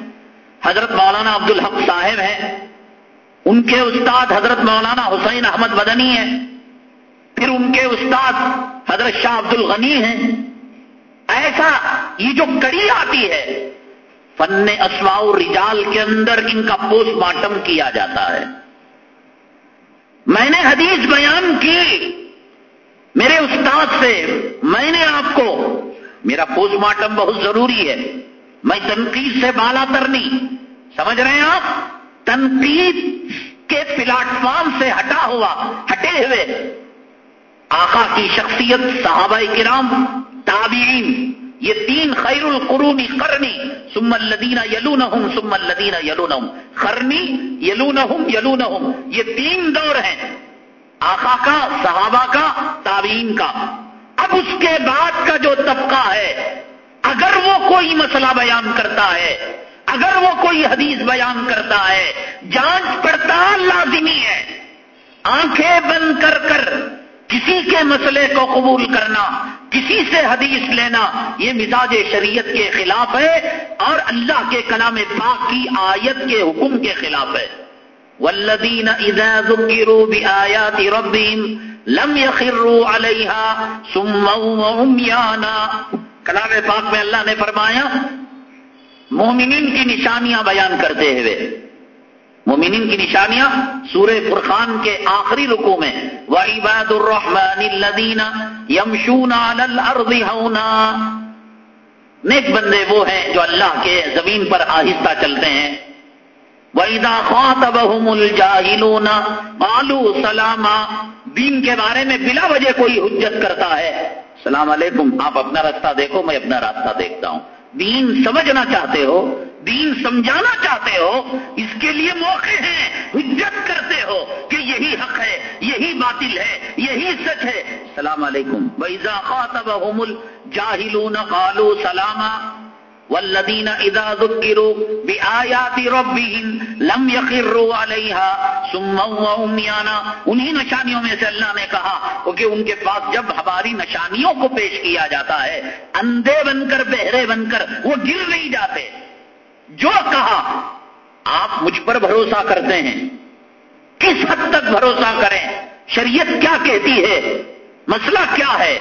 حضرت مولانا عبد الحق صاحب ہیں۔ ان کے استاد حضرت مولانا حسین احمد بدنی ہیں۔ پھر ان کے استاد حضرت شاہ عبد الغنی ہیں۔ ایسا یہ جو کڑی آتی ہے فن اسماء رجال کے اندر ان کا پوسٹ مارٹم کیا جاتا ہے۔ میں نے حدیث بیان کی۔ میرے استاد سے میں نے آپ کو۔ میرا پوسٹ مارٹم بہت ضروری ہے۔ میں تنقید سے بالا تر نہیں۔ سمجھ رہے ہیں آپ؟ تنقید کے پلیٹ فارم سے ہٹا ہوا، ہٹے ہوئے۔ آقا کی شخصیت، صحابہ کرام، تابعین یہ تین خیر القرونی کرنی سم الدینہ یلون سم الدینہ یلون خرنی یلون یلون یہ تین دور ہیں، آقا کا، صحابہ کا تعوین کا۔ اب اس کے بعد کا جو طبقہ ہے، اگر وہ کوئی مسئلہ بیان کرتا ہے، اگر وہ کوئی حدیث بیان کرتا ہے، جانچ پڑتال لازمی ہے۔ آنکھیں بند کر کر کسی کے مسئلے کو قبول کرنا، کسی سے حدیث لینا، یہ مزاج شریعت کے خلاف ہے اور اللہ کے کلام پاک کی آیت کے حکم کے خلاف ہے۔ والذین اذا ذکروا بآیات ربهم لم يخروا علیہا سما وعمیانا کلام پاک میں اللہ نے فرمایا، مومنین کی نشانیاں بیان کرتے ہوئے۔ مومنین کی نشانیاں سورہ فرقان کے آخری رکو میں وَعِبَادُ الرَّحْمَنِ الَّذِينَ يَمْشُونَ عَلَى الْأَرْضِ هَوْنَا نیک بندے وہ ہیں جو اللہ کے زمین پر آہستہ چلتے ہیں۔ وَإِذَا خَاطَبَهُمُ الْجَاهِلُونَ قَالُوا سَلَامًا۔ دین کے بارے میں بلا وجہ کوئی حجت کرتا ہے۔ السلام علیکم، آپ اپنا راستہ دیکھو، میں اپنا راستہ دیکھتا ہوں۔ دین سمجھنا چاہتے ہو، دین سمجھانا چاہتے ہو، اس کے لیے موقع ہیں، حجت کرتے ہو کہ یہی حق ہے، یہی باطل ہے، یہی سچ ہے۔ السلام علیکم۔ ویزا خاطبهم الجاهلون قالوا سلاما۔ والذین اذا ذکروا بآیات ربهم لم يخروا عليها ثم وعميانا انہی نشانیوں میں سے اللہ نے کہا کیونکہ ان کے پاس جب ہماری نشانیوں کو پیش کیا جاتا ہے، اندھے بن کر، بہرے بن کر، وہ گر نہیں جاتے۔ جو کہا، آپ مجھ پر بھروسہ کرتے ہیں۔ کس حد تک بھروسہ کریں؟ شریعت کیا کہتی ہے؟ مسئلہ کیا ہے؟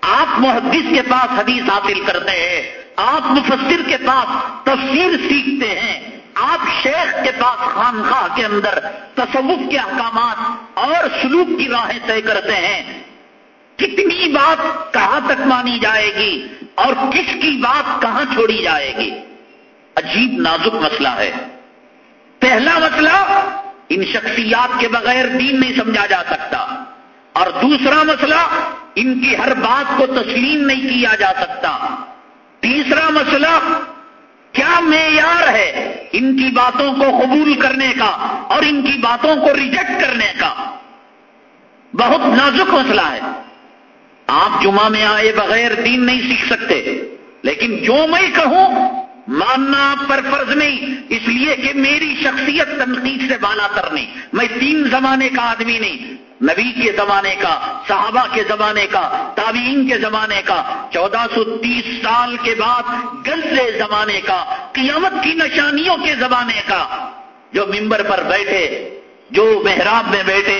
آپ محدث کے پاس حدیث حاصل کرتے ہیں۔ آپ مفسر کے پاس تفسیر سیکھتے ہیں، آپ شیخ کے پاس خانخواہ کے اندر تصوف کے احکامات اور سلوک کی راہیں طے کرتے ہیں۔ کتنی بات کہاں تک مانی جائے گی اور کس کی بات کہاں چھوڑی جائے گی؟ عجیب نازک مسئلہ ہے۔ پہلا مسئلہ، ان شخصیات کے بغیر دین نہیں سمجھا جا سکتا۔ اور دوسرا مسئلہ، ان کی ہر بات کو تسلیم نہیں کیا جا سکتا۔ تیسرا مسئلہ، کیا معیار ہے ان کی باتوں کو قبول کرنے کا اور ان کی باتوں کو ریجیکٹ کرنے کا؟ بہت نازک مسئلہ ہے۔ آپ جمعہ میں آئے بغیر دین نہیں سیکھ سکتے، لیکن جو میں کہوں، ماننا آپ پر فرض نہیں، اس لیے کہ میری شخصیت تنقید سے بالا تر نہیں۔ میں تین زمانے کا آدمی نہیں نبی کے زمانے کا، صحابہ کے زمانے کا، تابعین کے زمانے کا، چودہ سو تیس سال کے بعد گلے زمانے کا، قیامت کی نشانیوں کے زمانے کا جو ممبر پر بیٹھے، جو محراب میں بیٹھے،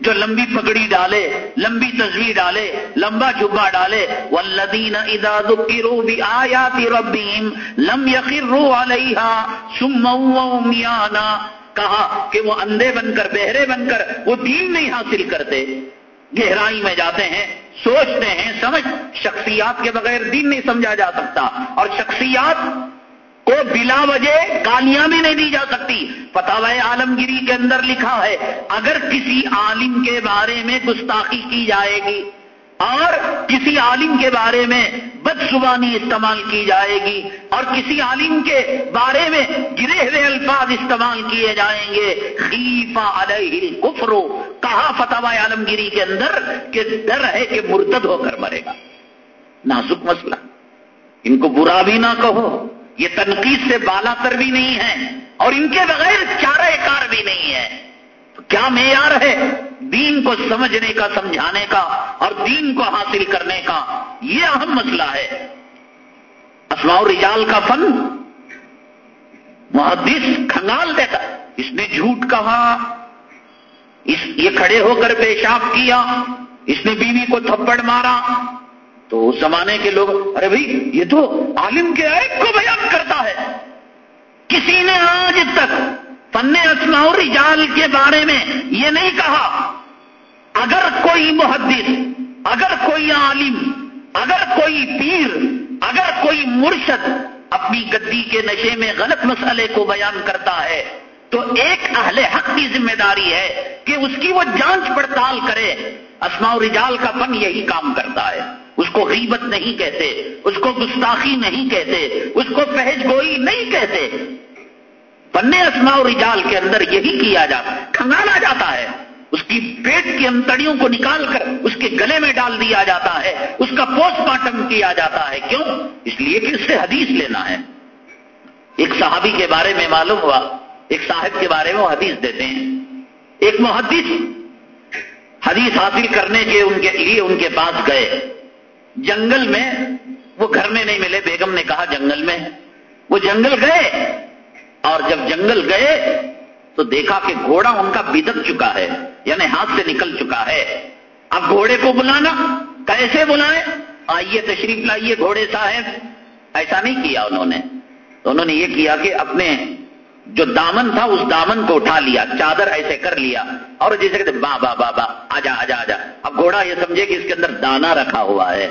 جو لمبی پگڑی ڈالے، لمبی تصویر ڈالے، لمبا جبا ڈالے والذین اذا ذکروا بآیات ربهم لم يخروا علیها سما وعمیانا کہا کہ وہ اندھے بن کر، بہرے بن کر وہ دین نہیں حاصل کرتے۔ گہرائی میں جاتے ہیں، سوچتے ہیں، سمجھ، شخصیات کے بغیر دین نہیں سمجھا جا سکتا۔ اور شخصیات کو بلا وجہ گالیاں بھی نہیں دی جا سکتی۔ فتح عالمگیری کے اندر لکھا ہے، اگر کسی عالم کے بارے میں گستاخی کی جائے گی اور کسی عالم کے بارے میں بد زبانی استعمال کی جائے گی اور کسی عالم کے بارے میں گرے ہوئے الفاظ استعمال کیے جائیں گے۔ خیفہ علیہ کفرو کہا فتح عالمگیری کے اندر کہ ڈر ہے کہ مرتد ہو کر مرے گا۔ نازک مسئلہ۔ ان کو برا بھی نہ کہو۔ یہ تنقید سے بالا تر بھی نہیں ہے اور ان کے بغیر چارہ کار بھی نہیں ہے۔ کیا معیار ہے دین کو سمجھنے کا، سمجھانے کا اور دین کو حاصل کرنے کا؟ یہ اہم مسئلہ ہے۔ اسماء رجال کا فن محدث کھنگال دیتا اس نے جھوٹ کہا، اس، یہ کھڑے ہو کر پیشاب کیا، اس نے بیوی کو تھپڑ مارا۔ تو اس زمانے کے لوگ، ارے بھائی، یہ تو عالم کے عیب کو بیان کرتا ہے۔ کسی نے آج تک فن اسماء رجال کے بارے میں یہ نہیں کہا۔ اگر کوئی محدث، اگر کوئی عالم، اگر کوئی پیر، اگر کوئی مرشد اپنی گدی کے نشے میں غلط مسئلے کو بیان کرتا ہے، تو ایک اہل حق کی ذمہ داری ہے کہ اس کی وہ جانچ پڑتال کرے۔ اسماء رجال کا فن یہی کام کرتا ہے۔ اس کو غیبت نہیں کہتے، اس کو گستاخی نہیں کہتے، اس کو فہج گوئی نہیں کہتے۔ پنے اسماء رجال کے اندر یہی کیا جاتا کھنگالا جاتا ہے۔ اس کی پیٹ کی انتڑیوں کو نکال کر اس کے گلے میں ڈال دیا جاتا ہے۔ اس کا پوسٹ مارٹم کیا جاتا ہے۔ کیوں؟ اس لیے کہ اس سے حدیث لینا ہے۔ ایک صحابی کے بارے میں معلوم ہوا، ایک صاحب کے بارے میں وہ حدیث دیتے ہیں۔ ایک محدث حدیث حاصل کرنے کے ان کے لیے ان کے پاس گئے۔ جنگل میں وہ گھر میں نہیں ملے، بیگم نے کہا جنگل میں۔ وہ جنگل گئے۔ اور جب جنگل گئے تو دیکھا کہ گھوڑا ان کا بدک چکا ہے یعنی ہاتھ سے نکل چکا ہے۔ اب گھوڑے کو بلانا کیسے بلائیں آئیے تشریف لائیے گھوڑے صاحب۔ ایسا نہیں کیا انہوں نے۔ انہوں نے یہ کیا کہ اپنے جو دامن تھا، اس دامن کو اٹھا لیا، چادر ایسے کر لیا اور جیسے کہتے با با با با آجا آجا آجا۔ اب گھوڑا یہ سمجھے کہ اس کے اندر دانا رکھا ہوا ہے۔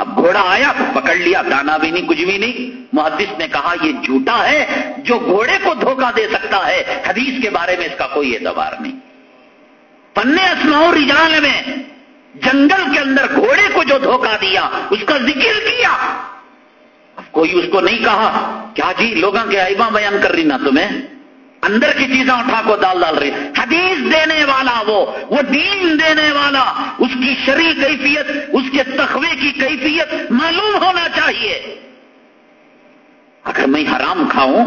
اب گھوڑا آیا، پکڑ لیا، دانا بھی نہیں، کچھ بھی نہیں۔ محدث نے کہا، یہ جھوٹا ہے، جو گھوڑے کو دھوکہ دے سکتا ہے، حدیث کے بارے میں اس کا کوئی اعتبار نہیں۔ پنے اسماؤ رجال میں جنگل کے اندر گھوڑے کو جو دھوکہ دیا، اس کا ذکر کیا۔ کوئی اس کو نہیں کہا، کیا جی لوگوں کے ایبا بیان کر رہی نا تمہیں؟ اندر کی چیزیں اٹھا کو ڈال ڈال رہی حدیث دینے والا وہ وہ دین دینے والا، اس کی شری کیفیت، اس کے تخوے کی کیفیت معلوم ہونا چاہیے۔ اگر میں حرام کھاؤں،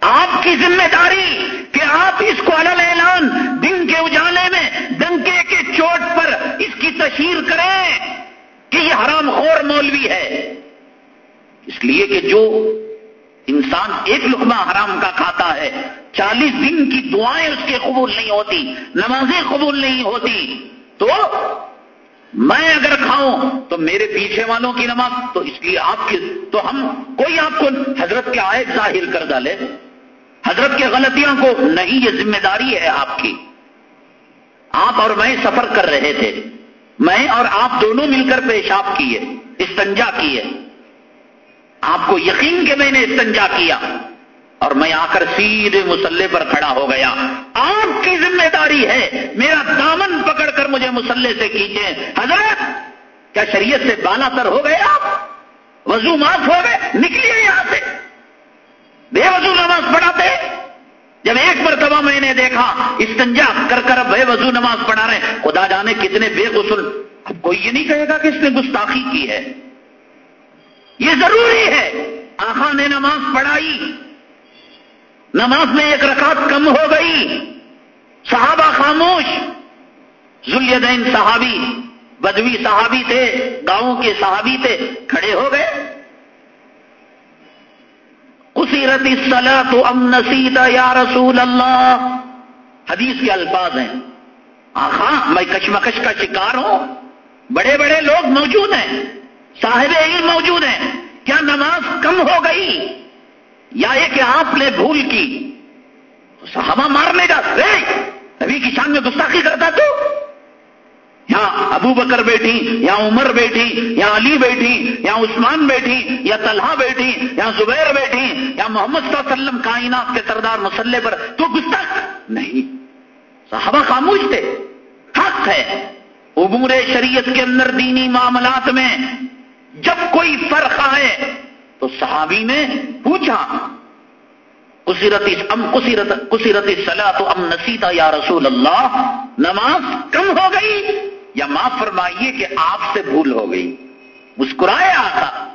آپ کی ذمہ داری کہ آپ اس کو الل اعلان دن کے اجالے میں ڈنکے کے چوٹ پر اس کی تشہیر کریں کہ یہ حرام خور مولوی ہے۔ اس لیے کہ جو انسان ایک لقمہ حرام کا کھاتا ہے۔ چالیس دن کی دعائیں اس کے قبول نہیں ہوتی، نمازیں قبول نہیں ہوتی۔ تو میں اگر کھاؤں تو میرے پیچھے والوں کی نماز، تو اس لیے آپ کی تو ہم کوئی آپ کو حضرت کے آئے ظاہر کر ڈالے۔ حضرت کے غلطیاں کو نہیں، یہ ذمہ داری ہے آپ کی۔ آپ اور میں سفر کر رہے تھے۔ میں اور آپ دونوں مل کر پیشاب کیے، استنجا کیے۔ آپ کو یقین کہ میں نے استنجا کیا اور میں آ کر سیدھے مسلح پر کھڑا ہو گیا۔ آپ کی ذمہ داری ہے، میرا دامن پکڑ کر مجھے مسلح سے کیجیے حضرت، کیا شریعت سے بالا تر ہو گئے آپ؟ وضو معاف ہو گئے، نکلیے یہاں سے۔ بے وضو نماز پڑھاتے جب ایک مرتبہ میں نے دیکھا، استنجا کر کر بے وضو نماز پڑھا رہے خدا جانے کتنے بے غسل۔ کوئی یہ نہیں کہے گا کہ اس نے گستاخی کی ہے۔ یہ ضروری ہے۔ آخا نے نماز پڑھائی۔ نماز میں ایک رکعت کم ہو گئی۔ صحابہ خاموش۔ ذلیدین صحابی، بدوی صحابی تھے، گاؤں کے صحابی تھے، کھڑے ہو گئے۔ اسیرت سلا تو ام نسیتا یا رسول اللہ حدیث کے الفاظ ہیں۔ آخا میں کشمکش کا شکار ہوں۔ بڑے بڑے لوگ موجود ہیں۔ صاحب علم موجود ہیں۔ کیا نماز کم ہو گئی؟ یا یہ کہ آپ نے بھول کی؟ صحابہ مارنے کا ابھی کی شان میں گستاخی کرتا تو؟ یہاں ابو بکر بیٹھی، یا عمر بیٹھی، یا علی بیٹھی، یا عثمان بیٹھی، یا طلحہ بیٹھی، یا زبیر بیٹھی، یا محمد صلی اللہ علیہ وسلم کائنات کے سردار مسلح پر تو گستک نہیں۔ صحابہ خاموش تھے۔ حق ہے۔ امور شریعت کے اندر دینی معاملات میں جب کوئی فرق آئے تو صحابی نے پوچھا کسیرت سلا تو ام نسیتا یا رسول اللہ؟ نماز کم ہو گئی یا معاف فرمائیے کہ آپ سے بھول ہو گئی؟ مسکرائے آقا۔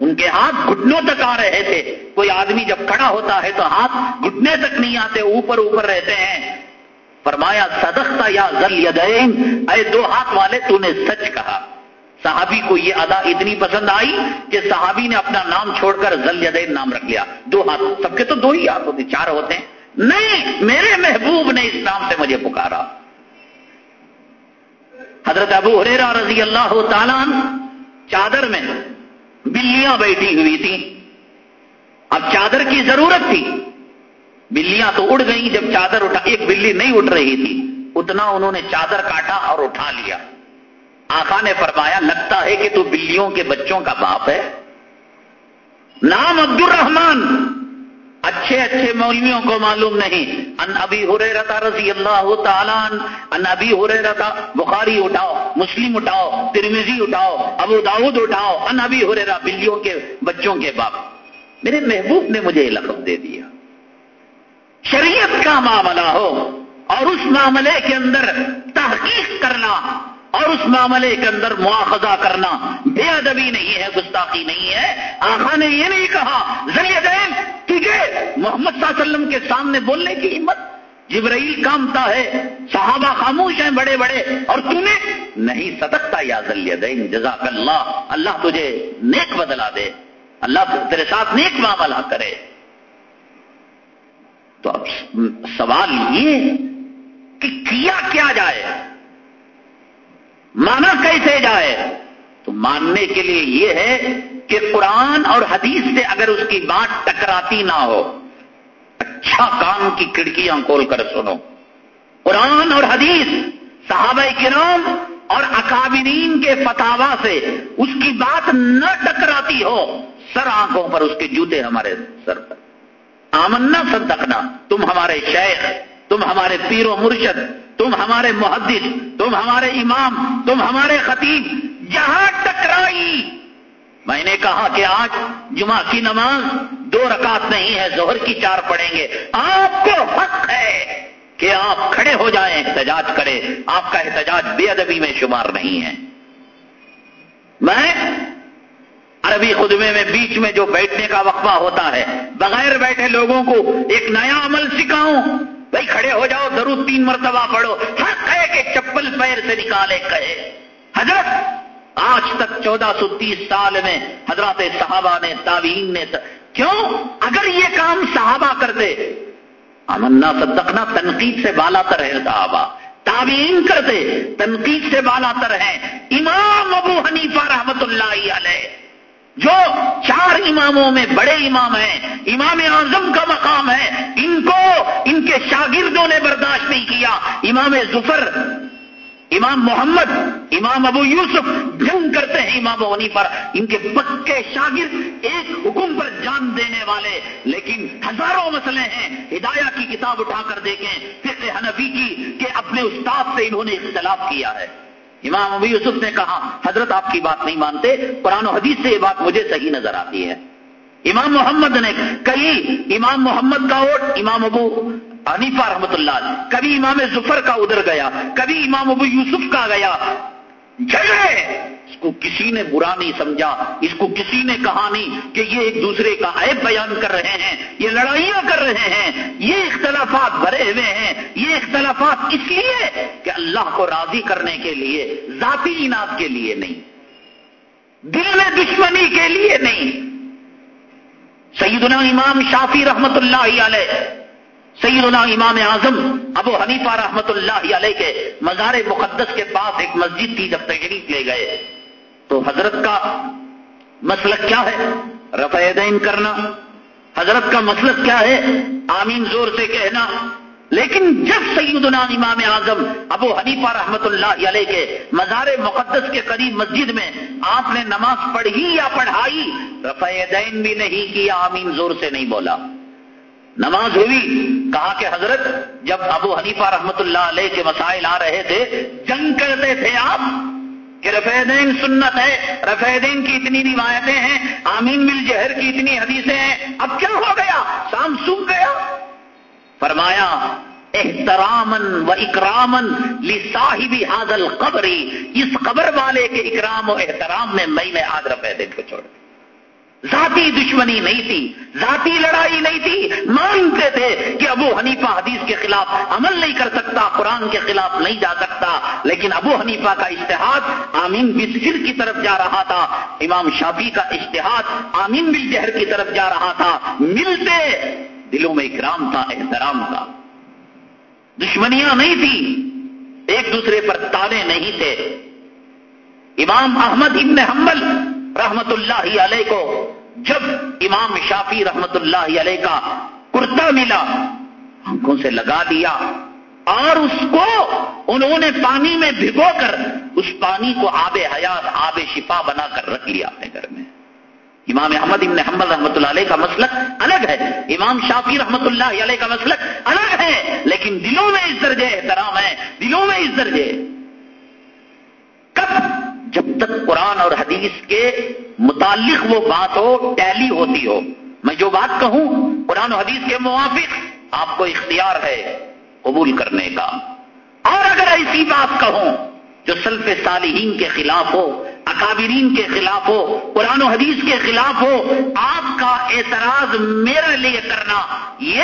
ان کے ہاتھ گھٹنوں تک آ رہے تھے۔ کوئی آدمی جب کھڑا ہوتا ہے تو ہاتھ گھٹنے تک نہیں آتے، اوپر اوپر رہتے ہیں۔ فرمایا، صدقتا یا غل یدین؟ اے دو ہاتھ والے، تو نے سچ کہا۔ صحابی کو یہ ادا اتنی پسند آئی کہ صحابی نے اپنا نام چھوڑ کر زل یدین نام رکھ لیا۔ دو ہاتھ۔ سب کے تو دو ہی ہاتھ ہوتے چار ہوتے ہیں۔ نہیں، میرے محبوب نے اس نام سے مجھے پکارا۔ حضرت ابو حریرا رضی اللہ تعالیٰ چادر میں بلیاں بیٹھی ہوئی تھی اب چادر کی ضرورت تھی۔ بلیاں تو اڑ گئیں۔ جب چادر اٹھا، ایک بلی نہیں اٹھ رہی تھی۔ اتنا انہوں نے چادر کاٹا اور اٹھا لیا۔ آقا نے فرمایا، لگتا ہے کہ تو بلیوں کے بچوں کا باپ ہے۔ نام عبد الرحمان اچھے اچھے مولویوں کو معلوم نہیں۔ ان ابھی ہو رہے رہتا رضی اللہ تعالیٰ ان ابھی ہو رہتا بخاری اٹھاؤ، مسلم اٹھاؤ ترمیزی اٹھاؤ، ابو داؤد اٹھاؤ، ان ابھی ہو رہا بلیوں کے بچوں کے باپ۔ میرے محبوب نے مجھے یہ لقب دے دیا۔ شریعت کا معاملہ ہو اور اس معاملے کے اندر تحقیق کرنا اور اس معاملے کے اندر مواخذہ کرنا بے ادبی نہیں ہے، گستاخی نہیں ہے۔ آخا نے یہ نہیں کہا، ذریعہ دین تجھے محمد صلی اللہ علیہ وسلم کے سامنے بولنے کی ہمت۔ جبرائیل کامتا ہے، صحابہ خاموش ہیں بڑے بڑے، اور تم نے نہیں صدقتا یا ذریعہ دین، جزاک اللہ۔ اللہ تجھے نیک بدلا دے۔ اللہ تیرے ساتھ نیک معاملہ کرے۔ تو اب سوال یہ کہ کیا کیا جائے؟ مانا کیسے جائے؟ تو ماننے کے لیے یہ ہے کہ قرآن اور حدیث سے اگر اس کی بات ٹکراتی نہ ہو اچھا کام کی کھڑکیاں کھول کر سنو۔ قرآن اور حدیث، صحابہ کرام اور اکابرین کے فتوا سے اس کی بات نہ ٹکراتی ہو، سر آنکھوں پر اس کے جوتے ہمارے سر پر۔ آمنا صدقنا، تم ہمارے شیخ۔ تم ہمارے پیر و مرشد، تم ہمارے محدث، تم ہمارے امام، تم ہمارے خطیب جہاں ٹکرائی۔ میں نے کہا کہ آج جمعہ کی نماز دو رکعت نہیں ہے زہر کی چار پڑھیں گے۔ آپ کو حق ہے کہ آپ کھڑے ہو جائیں، احتجاج کرے آپ کا احتجاج بے ادبی میں شمار نہیں ہے۔ میں عربی خدمے میں بیچ میں جو بیٹھنے کا وقفہ ہوتا ہے، بغیر بیٹھے لوگوں کو ایک نیا عمل سکھاؤں۔ بھائی کھڑے ہو جاؤ، ضرور تین مرتبہ پڑھو۔ حق ہے کہ چپل پیر سے نکالے کہے حضرت، آج تک چودہ سو تیس سال میں حضرات صحابہ نے تعوین نے کیوں؟ اگر یہ کام صحابہ کرتے امنا صدقنا، تنقید سے بالا تر ہے صحابہ۔ تعوین کرتے، تنقید سے بالا تر ہے امام ابو حنیفہ رحمت اللہ علیہ۔ جو چار اماموں میں بڑے امام ہیں، امام اعظم کا مقام ہے، ان کو، ان کے شاگردوں نے برداشت نہیں کیا۔ امام ظفر، امام محمد، امام ابو یوسف جنگ کرتے ہیں امام ونی پر۔ ان کے پکے شاگرد ایک حکم پر جان دینے والے۔ لیکن ہزاروں مسئلے ہیں۔ ہدایہ کی کتاب اٹھا کر دیکھیں پھر حنفی کی، کہ اپنے استاد سے انہوں نے اختلاف کیا ہے۔ امام ابو یوسف نے کہا، حضرت آپ کی بات نہیں مانتے، قرآن و حدیث سے یہ بات مجھے صحیح نظر آتی ہے۔ امام محمد نے کئی امام محمد کا ووٹ امام ابو حنیفہ رحمت اللہ کبھی امام ظفر کا ادھر گیا، کبھی امام ابو یوسف کا گیا۔ جھگڑے! اس کو کسی نے برا نہیں سمجھا، اس کو کسی نے کہا نہیں کہ یہ ایک دوسرے کا عیب بیان کر رہے ہیں، یہ لڑائیاں کر رہے ہیں، یہ اختلافات بھرے ہوئے ہیں، یہ اختلافات اس لیے کہ اللہ کو راضی کرنے کے لیے، ذاتی انعد کے لیے نہیں، دل میں دشمنی کے لیے نہیں۔ سیدنا امام شافی رحمت اللہ علیہ سیدنا امام اعظم ابو حنیفہ رحمت اللہ علیہ کے مزار مقدس کے پاس ایک مسجد تھی جب تشریف لے گئے۔ تو حضرت کا مسلک کیا ہے؟ رفع دین کرنا۔ حضرت کا مسلک کیا ہے؟ آمین زور سے کہنا۔ لیکن جب سیدنا امام اعظم ابو حنیفہ رحمت اللہ علیہ کے مزار مقدس کے قریب مسجد میں آپ نے نماز پڑھی یا پڑھائی، رفع دین بھی نہیں کیا، آمین زور سے نہیں بولا۔ نماز ہوئی۔ کہا کہ حضرت، جب ابو حنیفہ رحمت اللہ علیہ کے مسائل آ رہے تھے، جنگ کرتے تھے آپ کہ رفع دین سنت ہے، رفع دین کی اتنی روایتیں ہیں، آمین مل جہر کی اتنی حدیثیں ہیں۔ اب کیا ہو گیا؟ شام سوکھ گیا۔ فرمایا احترامن و اکرامن لی صاحبی حاضل قبری اس قبر والے کے اکرام و احترام میں میں نے آج رفع دین کو چھوڑ دیا۔ ذاتی دشمنی نہیں تھی، ذاتی لڑائی نہیں تھی۔ مانتے تھے کہ ابو حنیفہ حدیث کے خلاف عمل نہیں کر سکتا، قرآن کے خلاف نہیں جا سکتا، لیکن ابو حنیفہ کا اشتہاد آمین بسر کی طرف جا رہا تھا۔ امام شافی کا اشتہاد آمین بل جہر کی طرف جا رہا تھا۔ ملتے دلوں میں اکرام تھا، احترام تھا۔ دشمنیاں نہیں تھی ایک دوسرے پر تالے نہیں تھے۔ امام احمد ابن حنبل رحمت اللہ علیہ کو، جب امام شافی رحمت اللہ علیہ کا کرتا ملا، آنکھوں سے لگا دیا اور اس کو انہوں نے پانی میں بھگو کر اس پانی کو آب حیات، آب شفا بنا کر رکھ لیا اپنے گھر میں۔ امام احمد ابن حمد رحمۃ اللہ علیہ کا مسلک الگ ہے۔ امام شافی رحمۃ اللہ علیہ کا مسلک الگ ہے، لیکن دلوں میں اس درجے احترام ہے، دلوں میں اس درجے کب جب تک قرآن اور حدیث کے متعلق وہ بات ہو، ٹیلی ہوتی ہو۔ میں جو بات کہوں، قرآن و حدیث کے موافق آپ کو اختیار ہے قبول کرنے کا۔ اور اگر ایسی بات کہوں جو سلف صالحین کے خلاف ہو، اکابرین کے خلاف ہو، قرآن و حدیث کے خلاف ہو، آپ کا اعتراض میرے لیے کرنا یہ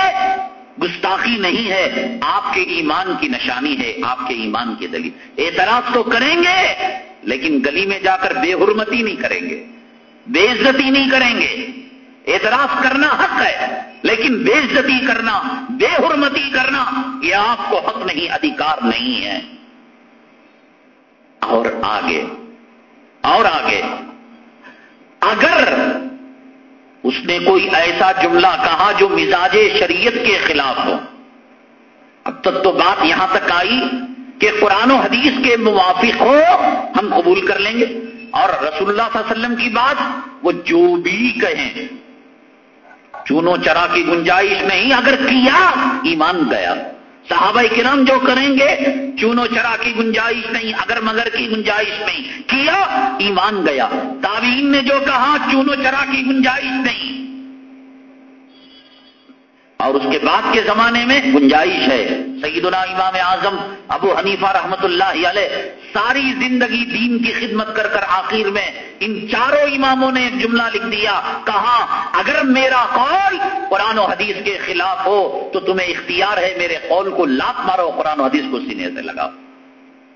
گستاخی نہیں ہے۔ آپ کے ایمان کی نشانی ہے، آپ کے ایمان کی دلیل۔ اعتراض تو کریں گے لیکن گلی میں جا کر بے حرمتی نہیں کریں گے، بے عزتی نہیں کریں گے۔ اعتراف کرنا حق ہے، لیکن بے عزتی کرنا، بے حرمتی کرنا، یہ آپ کو حق نہیں، ادھیکار نہیں ہے۔ اور آگے اور آگے، اگر اس نے کوئی ایسا جملہ کہا جو مزاج شریعت کے خلاف ہو، اب تک تو بات یہاں تک آئی۔ کہ قرآن و حدیث کے موافق ہو، ہم قبول کر لیں گے۔ اور رسول اللہ صلی اللہ علیہ وسلم کی بات، وہ جو بھی کہیں چونو چرا کی گنجائش نہیں، اگر کیا، ایمان گیا۔ صحابہ کرام جو کریں گے چونو چرا کی گنجائش نہیں، اگر مگر کی گنجائش نہیں، کیا؟ ایمان گیا۔ تابعین نے جو کہا چونو چرا کی گنجائش نہیں اور اس کے بعد کے زمانے میں گنجائش ہے۔ سیدنا امام اعظم ابو حنیفہ رحمت اللہ علیہ ساری زندگی دین کی خدمت کر کر آخر میں ان چاروں اماموں نے ایک جملہ لکھ دیا، کہا، اگر میرا قول قرآن و حدیث کے خلاف ہو تو تمہیں اختیار ہے میرے قول کو لات مارو، قرآن و حدیث کو سینے سے لگاؤ۔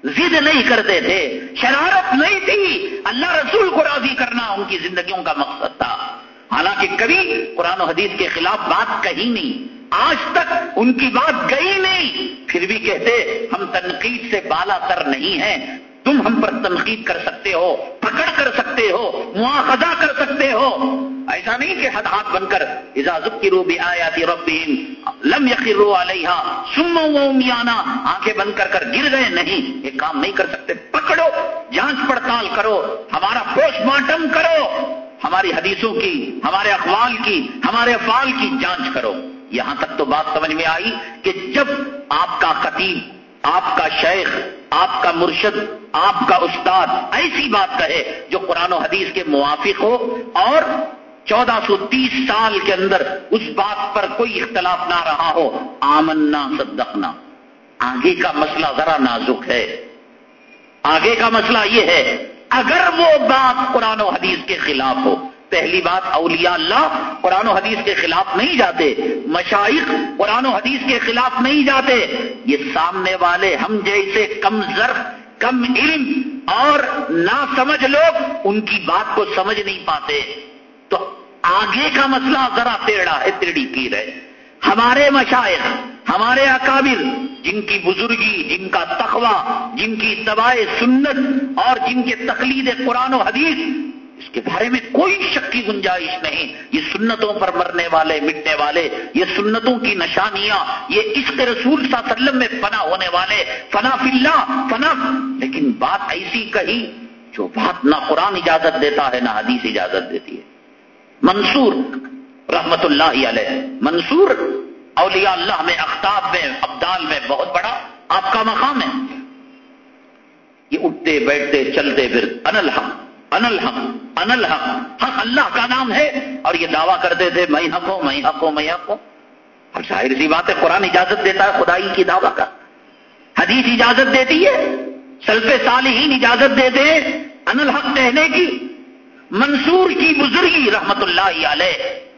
ضد نہیں کرتے تھے، شرارت نہیں تھی، اللہ رسول کو راضی کرنا ان کی زندگیوں کا مقصد تھا۔ حالانکہ کبھی قرآن و حدیث کے خلاف بات کہی نہیں، آج تک ان کی بات گئی نہیں۔ پھر بھی کہتے، ہم تنقید سے بالا تر نہیں ہیں۔ تم ہم پر تنقید کر سکتے ہو، پکڑ کر سکتے ہو، مواخذہ کر سکتے ہو۔ ایسا نہیں کہ حد ہاتھ بن کر اجازت کی رو بھی آیا تھی لم یقر رو علیہ سمو میانا، آنکھیں بند کر کر گر گئے، نہیں، یہ کام نہیں کر سکتے۔ پکڑو، جانچ پڑتال کرو، ہمارا پوسٹ مارٹم کرو۔ ہماری حدیثوں کی، ہمارے اخوال کی، ہمارے افعال کی جانچ کرو۔ یہاں تک تو بات سمجھ میں آئی کہ جب آپ کا خطیب، آپ کا شیخ، آپ کا مرشد، آپ کا استاد ایسی بات کہے جو قرآن و حدیث کے موافق ہو اور چودہ سو تیس سال کے اندر اس بات پر کوئی اختلاف نہ رہا ہو، آمنا صدقنا۔ آگے کا مسئلہ ذرا نازک ہے۔ آگے کا مسئلہ یہ ہے اگر وہ بات قرآن و حدیث کے خلاف ہو، پہلی بات اولیاء اللہ قرآن و حدیث کے خلاف نہیں جاتے، مشائق قرآن و حدیث کے خلاف نہیں جاتے، یہ سامنے والے ہم جیسے کم ضرف کم علم اور نہ سمجھ لوگ ان کی بات کو سمجھ نہیں پاتے۔ تو آگے کا مسئلہ ذرا ٹیڑھا ہے تیڑی پیر ہے ہمارے مشائق، ہمارے اکابر جن کی بزرگی، جن کا تخوہ جن کی تباہ سنت اور جن کے تقلید قرآن و حدیث، اس کے بارے میں کوئی شک کی گنجائش نہیں۔ یہ سنتوں پر مرنے والے، مٹنے والے، یہ سنتوں کی نشانیاں، یہ عشق رسول صلی اللہ علیہ وسلم میں فنا ہونے والے۔ فنا فی اللہ، فنا لیکن بات ایسی کہی جو بات نہ قرآن اجازت دیتا ہے، نہ حدیث اجازت دیتی ہے۔ منصور رحمت اللہ علیہ، منصور اولیاء اللہ میں، اختاب میں، ابدال میں بہت بڑا آپ کا مقام ہے۔ یہ اٹھتے، بیٹھتے، چلتے پھر انل ہم انل حق اللہ کا نام ہے۔ اور یہ دعویٰ کرتے تھے، میں حق ہوں میں حق ہوں میں حق ہوں اب ظاہر سی بات ہے، قرآن اجازت دیتا ہے خدائی کی دعویٰ کا۔ حدیث اجازت دیتی ہے، سلف صالحین اجازت دیتے ان الحق کہنے کی۔ منصور کی بزرگی رحمت اللہ علیہ۔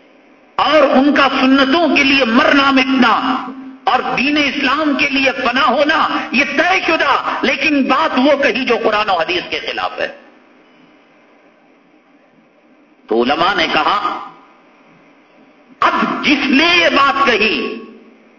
اور ان کا سنتوں کے لیے مرنا مٹنا اور دین اسلام کے لیے پناہ ہونا، یہ طے شدہ، لیکن بات وہ کہی جو قرآن و حدیث کے خلاف ہے۔ تو علماء نے کہا، اب جس نے یہ بات کہی،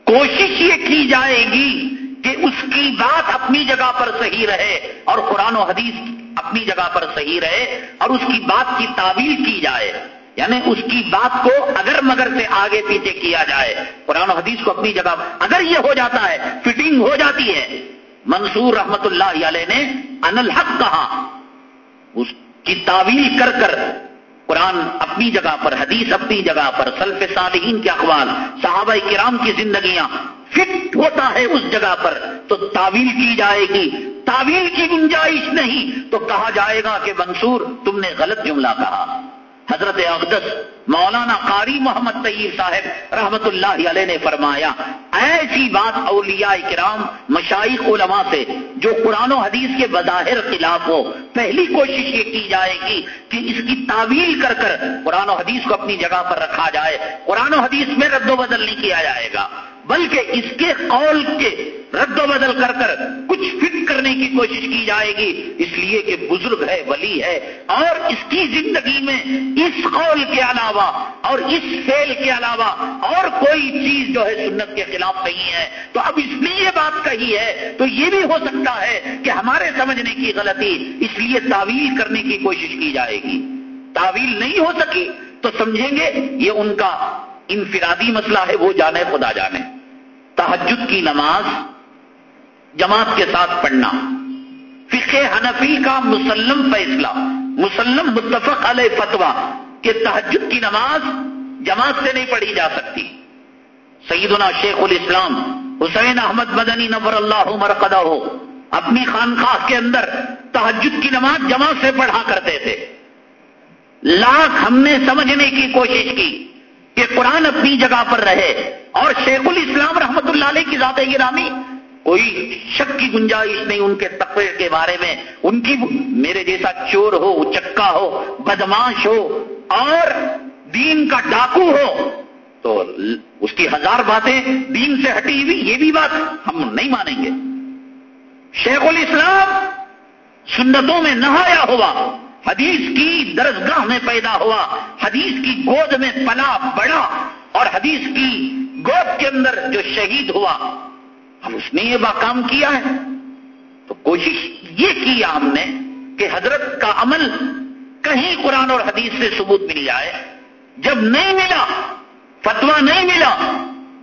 کوشش یہ کی جائے گی کہ اس کی بات اپنی جگہ پر صحیح رہے اور قرآن و حدیث اپنی جگہ پر صحیح رہے اور اس کی بات کی تعویل کی جائے۔ یعنی اس کی بات کو اگر مگر سے آگے پیچھے کیا جائے۔ قرآن و حدیث کو اپنی جگہ اگر یہ ہو جاتا ہے، فٹنگ ہو جاتی ہے۔ منصور رحمت اللہ علیہ نے انلحق کہا۔ اس کی تعویل کر کر قرآن اپنی جگہ پر، حدیث اپنی جگہ پر، سلف صالحین کے اقوال، صحابہ کرام کی زندگیاں فٹ ہوتا ہے اس جگہ پر۔ تو تعویل کی جائے گی۔ تعویل کی گنجائش نہیں۔ تو کہا جائے گا کہ منصور تم نے غلط جملہ کہا۔ حضرت اقدس مولانا قاری محمد طیب صاحب رحمت اللہ علیہ نے فرمایا، ایسی بات اولیاء کرام، مشائق علماء سے، جو قرآن و حدیث کے بظاہر خلاف ہو، پہلی کوشش یہ کی جائے گی کہ اس کی تعویل کر کر قرآن و حدیث کو اپنی جگہ پر رکھا جائے، قرآن و حدیث میں رد و بدل نہیں کیا جائے گا، بلکہ اس کے قول کے رد و بدل کر کر کچھ فٹ کرنے کی کوشش کی جائے گی۔ اس لیے کہ بزرگ ہے، ولی ہے، اور اس کی زندگی میں اس قول کے علاوہ اور اس فیل کے علاوہ اور کوئی چیز جو ہے سنت کے خلاف نہیں ہے۔ تو اب اس نے یہ بات کہی ہے، تو یہ بھی ہو سکتا ہے کہ ہمارے سمجھنے کی غلطی اس لیے تعویل کرنے کی کوشش کی جائے گی۔ تعویل نہیں ہو سکی تو سمجھیں گے، یہ ان کا انفرادی مسئلہ ہے، وہ جانے خدا جانے۔ تحجد کی نماز، جماعت کے ساتھ پڑھنا۔ فقہ حنفی کا مسلم فیصلہ، مسلم متفق علیہ فتوا کہ تحجد کی نماز جماعت سے نہیں پڑھی جا سکتی۔ سیدنا شیخ الاسلام حسین احمد مدنی نور اللہ مرقدہ ہو اپنی خانقاہ کے اندر تحجد کی نماز جماعت سے پڑھا کرتے تھے۔ لاکھ ہم نے سمجھنے کی کوشش کی کہ قرآن اپنی جگہ پر رہے اور شیخ الاسلام رحمت اللہ علیہ کی ذات گرامی، کوئی شک کی گنجائش نہیں ان کے تقوی کے بارے میں۔ ان کی، میرے جیسا چور ہو، چکا ہو بدماش ہو اور دین کا ڈاکو ہو، تو اس کی ہزار باتیں دین سے ہٹی ہوئی، یہ بھی بات ہم نہیں مانیں گے۔ شیخ الاسلام سنتوں میں نہایا ہوا، حدیث کی درسگاہ میں پیدا ہوا، حدیث کی گود میں پلا بڑا اور حدیث کی گود کے اندر جو شہید ہوا، ہم اس نے یہ باکام کیا ہے۔ تو کوشش یہ کی ہم نے کہ حضرت کا عمل کہیں قرآن اور حدیث سے ثبوت مل جائے جب نہیں ملا فتوا نہیں ملا،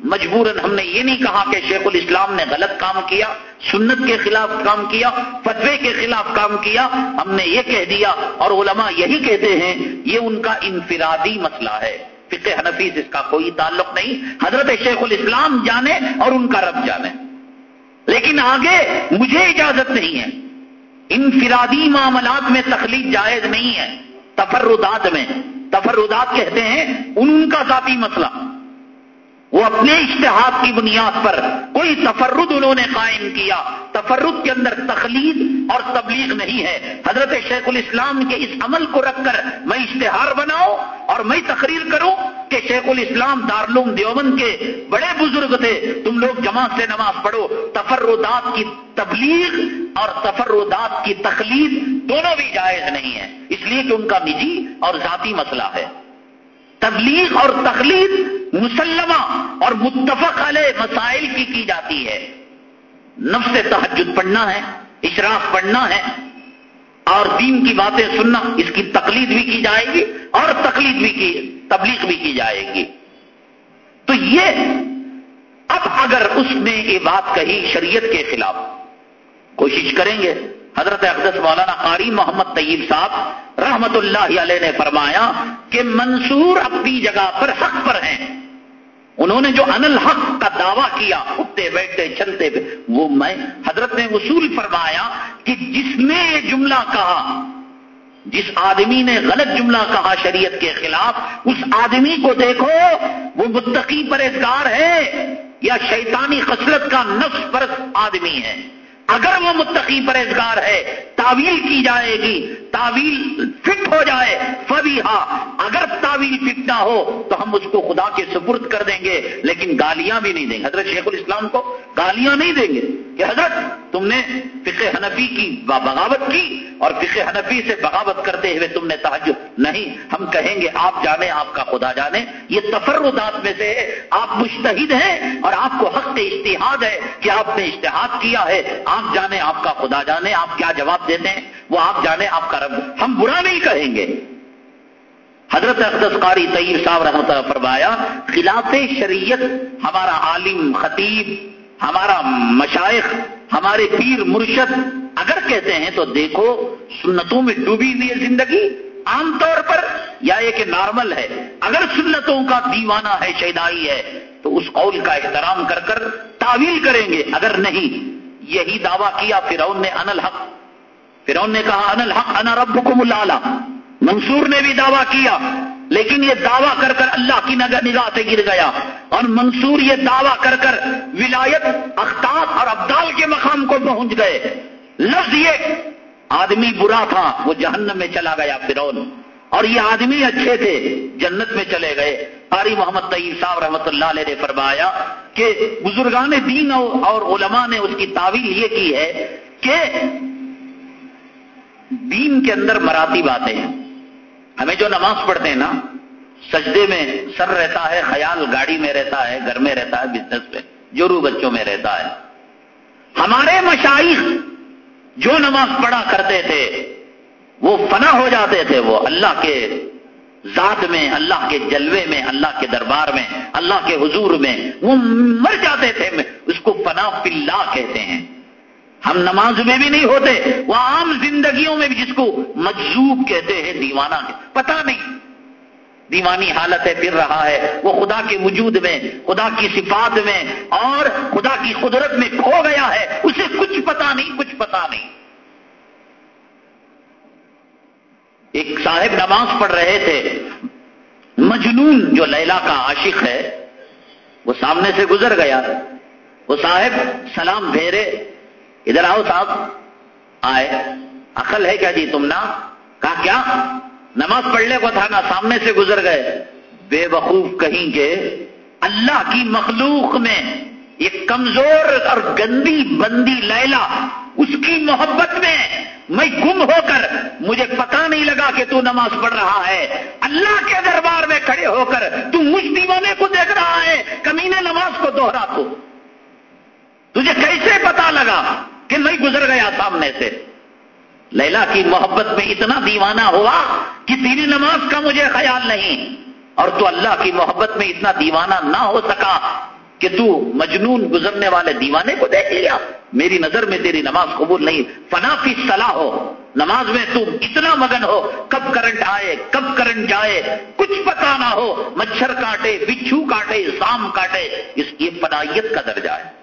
مجبوراً ہم نے یہ نہیں کہا کہ شیخ الاسلام نے غلط کام کیا، سنت کے خلاف کام کیا، فتوے کے خلاف کام کیا، ہم نے یہ کہہ دیا اور علماء یہی کہتے ہیں، یہ ان کا انفرادی مسئلہ ہے۔ فقہ حنفیز اس کا کوئی تعلق نہیں، حضرت شیخ الاسلام جانے اور ان کا رب جانے۔ لیکن آگے مجھے اجازت نہیں ہے۔ انفرادی معاملات میں تخلیق جائز نہیں ہے، تفردات میں۔ تفردات کہتے ہیں ان کا ذاتی مسئلہ۔ وہ اپنے اشتہاد کی بنیاد پر کوئی تفرد انہوں نے قائم کیا۔ تفرد کے اندر تخلیق اور تبلیغ نہیں ہے۔ حضرت شیخ الاسلام کے اس عمل کو رکھ کر میں اشتہار بناؤں اور میں تقریر کروں کہ شیخ الاسلام دارالعلوم دیوبند کے بڑے بزرگ تھے۔ تم لوگ جماعت سے نماز پڑھو۔ تفردات کی تبلیغ اور تفردات کی تخلیق دونوں بھی جائز نہیں ہے اس لیے کہ ان کا نجی اور ذاتی مسئلہ ہے۔ تبلیغ اور تخلیق مسلمہ اور متفق علیہ مسائل کی کی جاتی ہے۔ نفس تحجد پڑھنا ہے اشراف پڑھنا ہے، اور دین کی باتیں سننا، اس کی تقلید بھی کی جائے گی اور تقلید بھی کی، تبلیغ بھی کی جائے گی۔ تو یہ اب اگر اس نے یہ بات کہی شریعت کے خلاف، کوشش کریں گے۔ حضرت اقدس مولانا قاری محمد طیب صاحب رحمت اللہ علیہ نے فرمایا کہ منصور اپنی جگہ پر حق پر ہیں۔ انہوں نے جو انل حق کا دعویٰ کیا، اٹھتے، بیٹھتے، چلتے، وہ میں حضرت نے اصول فرمایا کہ جس نے یہ جملہ کہا، جس آدمی نے غلط جملہ کہا شریعت کے خلاف، اس آدمی کو دیکھو، وہ متقی پرہزگار ہے یا شیطانی خصلت کا نفس پرست آدمی ہے۔ اگر وہ متقی پرہزگار ہے تعویل کی جائے گی تعویل فٹ ہو جائے فبی اگر تعویل فٹ نہ ہو تو ہم اس کو خدا کے سپرد کر دیں گے، لیکن گالیاں بھی نہیں دیں۔ گے حضرت شیخ الاسلام کو گالیاں نہیں دیں گے کہ حضرت، تم نے فقہ حنفی کی بغاوت کی اور فقہ حنفی سے بغاوت کرتے ہوئے تم نے تحجد نہیں، ہم کہیں گے، آپ جانے آپ کا خدا جانے۔ یہ تفردات میں سے آپ مشتحد ہیں اور آپ کو حق اشتہاد ہے کہ آپ نے اشتہاد کیا ہے۔ آپ جانے آپ کا خدا جانے، آپ کیا جواب دیتے ہیں؟ وہ آپ جانے آپ کا رب ہم برا نہیں کہیں گے۔ حضرت اقدس قاری طیب صاحب رحمت اللہ فرمایا، خلاف شریعت ہمارا عالم، خطیب، ہمارا مشائق ہمارے پیر مرشد، اگر کہتے ہیں تو دیکھو، سنتوں میں ڈوبی ہوئی ہے زندگی۔ عام طور پر یا یہ کہ نارمل ہے۔ اگر سنتوں کا دیوانہ ہے شیدائی ہے، تو اس قول کا احترام کر کر تعویل کریں گے۔ اگر نہیں، یہی دعویٰ کیا فرعون نے انل حق فرعون نے کہا ان الحق، انا ربکم الاعلی منصور نے بھی دعویٰ کیا، لیکن یہ دعویٰ کر کر اللہ کی نگر نگاہ سے گر گیا۔ اور منصور یہ دعویٰ کر کر ولایت اختاب اور ابدال کے مقام کو پہنچ گئے۔ لفظ یہ، آدمی برا تھا، وہ جہنم میں چلا گیا، فرعون۔ اور یہ آدمی اچھے تھے، جنت میں چلے گئے۔ قاری محمد طیب صاحب رحمۃ اللہ علیہ نے فرمایا کہ بزرگان دین اور علماء نے اس کی تعویل یہ کی ہے کہ دین کے اندر مراتی باتیں ہیں۔ ہمیں جو نماز پڑھتے ہیں نا، سجدے میں سر رہتا ہے، خیال گاڑی میں رہتا ہے، گھر میں رہتا ہے بزنس میں جورو بچوں میں رہتا ہے۔ ہمارے مشائق جو نماز پڑھا کرتے تھے، وہ فنا ہو جاتے تھے، وہ اللہ کے ذات میں، اللہ کے جلوے میں، اللہ کے دربار میں، اللہ کے حضور میں، وہ مر جاتے تھے۔ اس کو فنا پلّہ کہتے ہیں۔ ہم نماز میں بھی نہیں ہوتے، وہ عام زندگیوں میں بھی جس کو مجزوب کہتے ہیں، دیوانہ پتہ نہیں۔ دیوانی حالت ہے، پھر رہا ہے۔ وہ خدا کے وجود میں، خدا کی صفات میں، اور خدا کی قدرت میں کھو گیا ہے۔ اسے کچھ پتا نہیں، کچھ پتا نہیں۔ ایک صاحب نماز پڑھ رہے تھے۔ مجنون جو لیلا کا عاشق ہے، وہ سامنے سے گزر گیا۔ وہ صاحب سلام پھیرے۔ ادھر آؤ صاحب۔ آئے۔ عقل ہے کیا جی تم نا؟ کہا کیا؟ نماز پڑھنے کو تھا نا، سامنے سے گزر گئے۔ بے وقوف کہیں گے اللہ کی مخلوق میں ایک کمزور اور گندی بندی لیلا، اس کی محبت میں میں گم ہو کر مجھے پتا نہیں لگا کہ تو نماز پڑھ رہا ہے۔ اللہ کے دربار میں کھڑے ہو کر تو مجھ دیوانے کو دیکھ رہا ہے۔ کمینے نماز کو دوہرا تو۔ تجھے کیسے پتا لگا؟ کہ میں گزر گیا سامنے سے۔ لیلا کی محبت میں اتنا دیوانہ ہوا کہ تیری نماز کا مجھے خیال نہیں۔ اور تو اللہ کی محبت میں اتنا دیوانہ نہ ہو سکا کہ تو مجنون گزرنے والے دیوانے کو دیکھ لیا۔ میری نظر میں تیری نماز قبول نہیں۔ فنا کی صلاح ہو۔ نماز میں تم اتنا مگن ہو۔ کب کرنٹ آئے، کب کرنٹ جائے؟ کچھ پتا نہ ہو۔ مچھر کاٹے، بچھو کاٹے، سام کاٹے۔ اس کی فنائیت کا درجہ ہے۔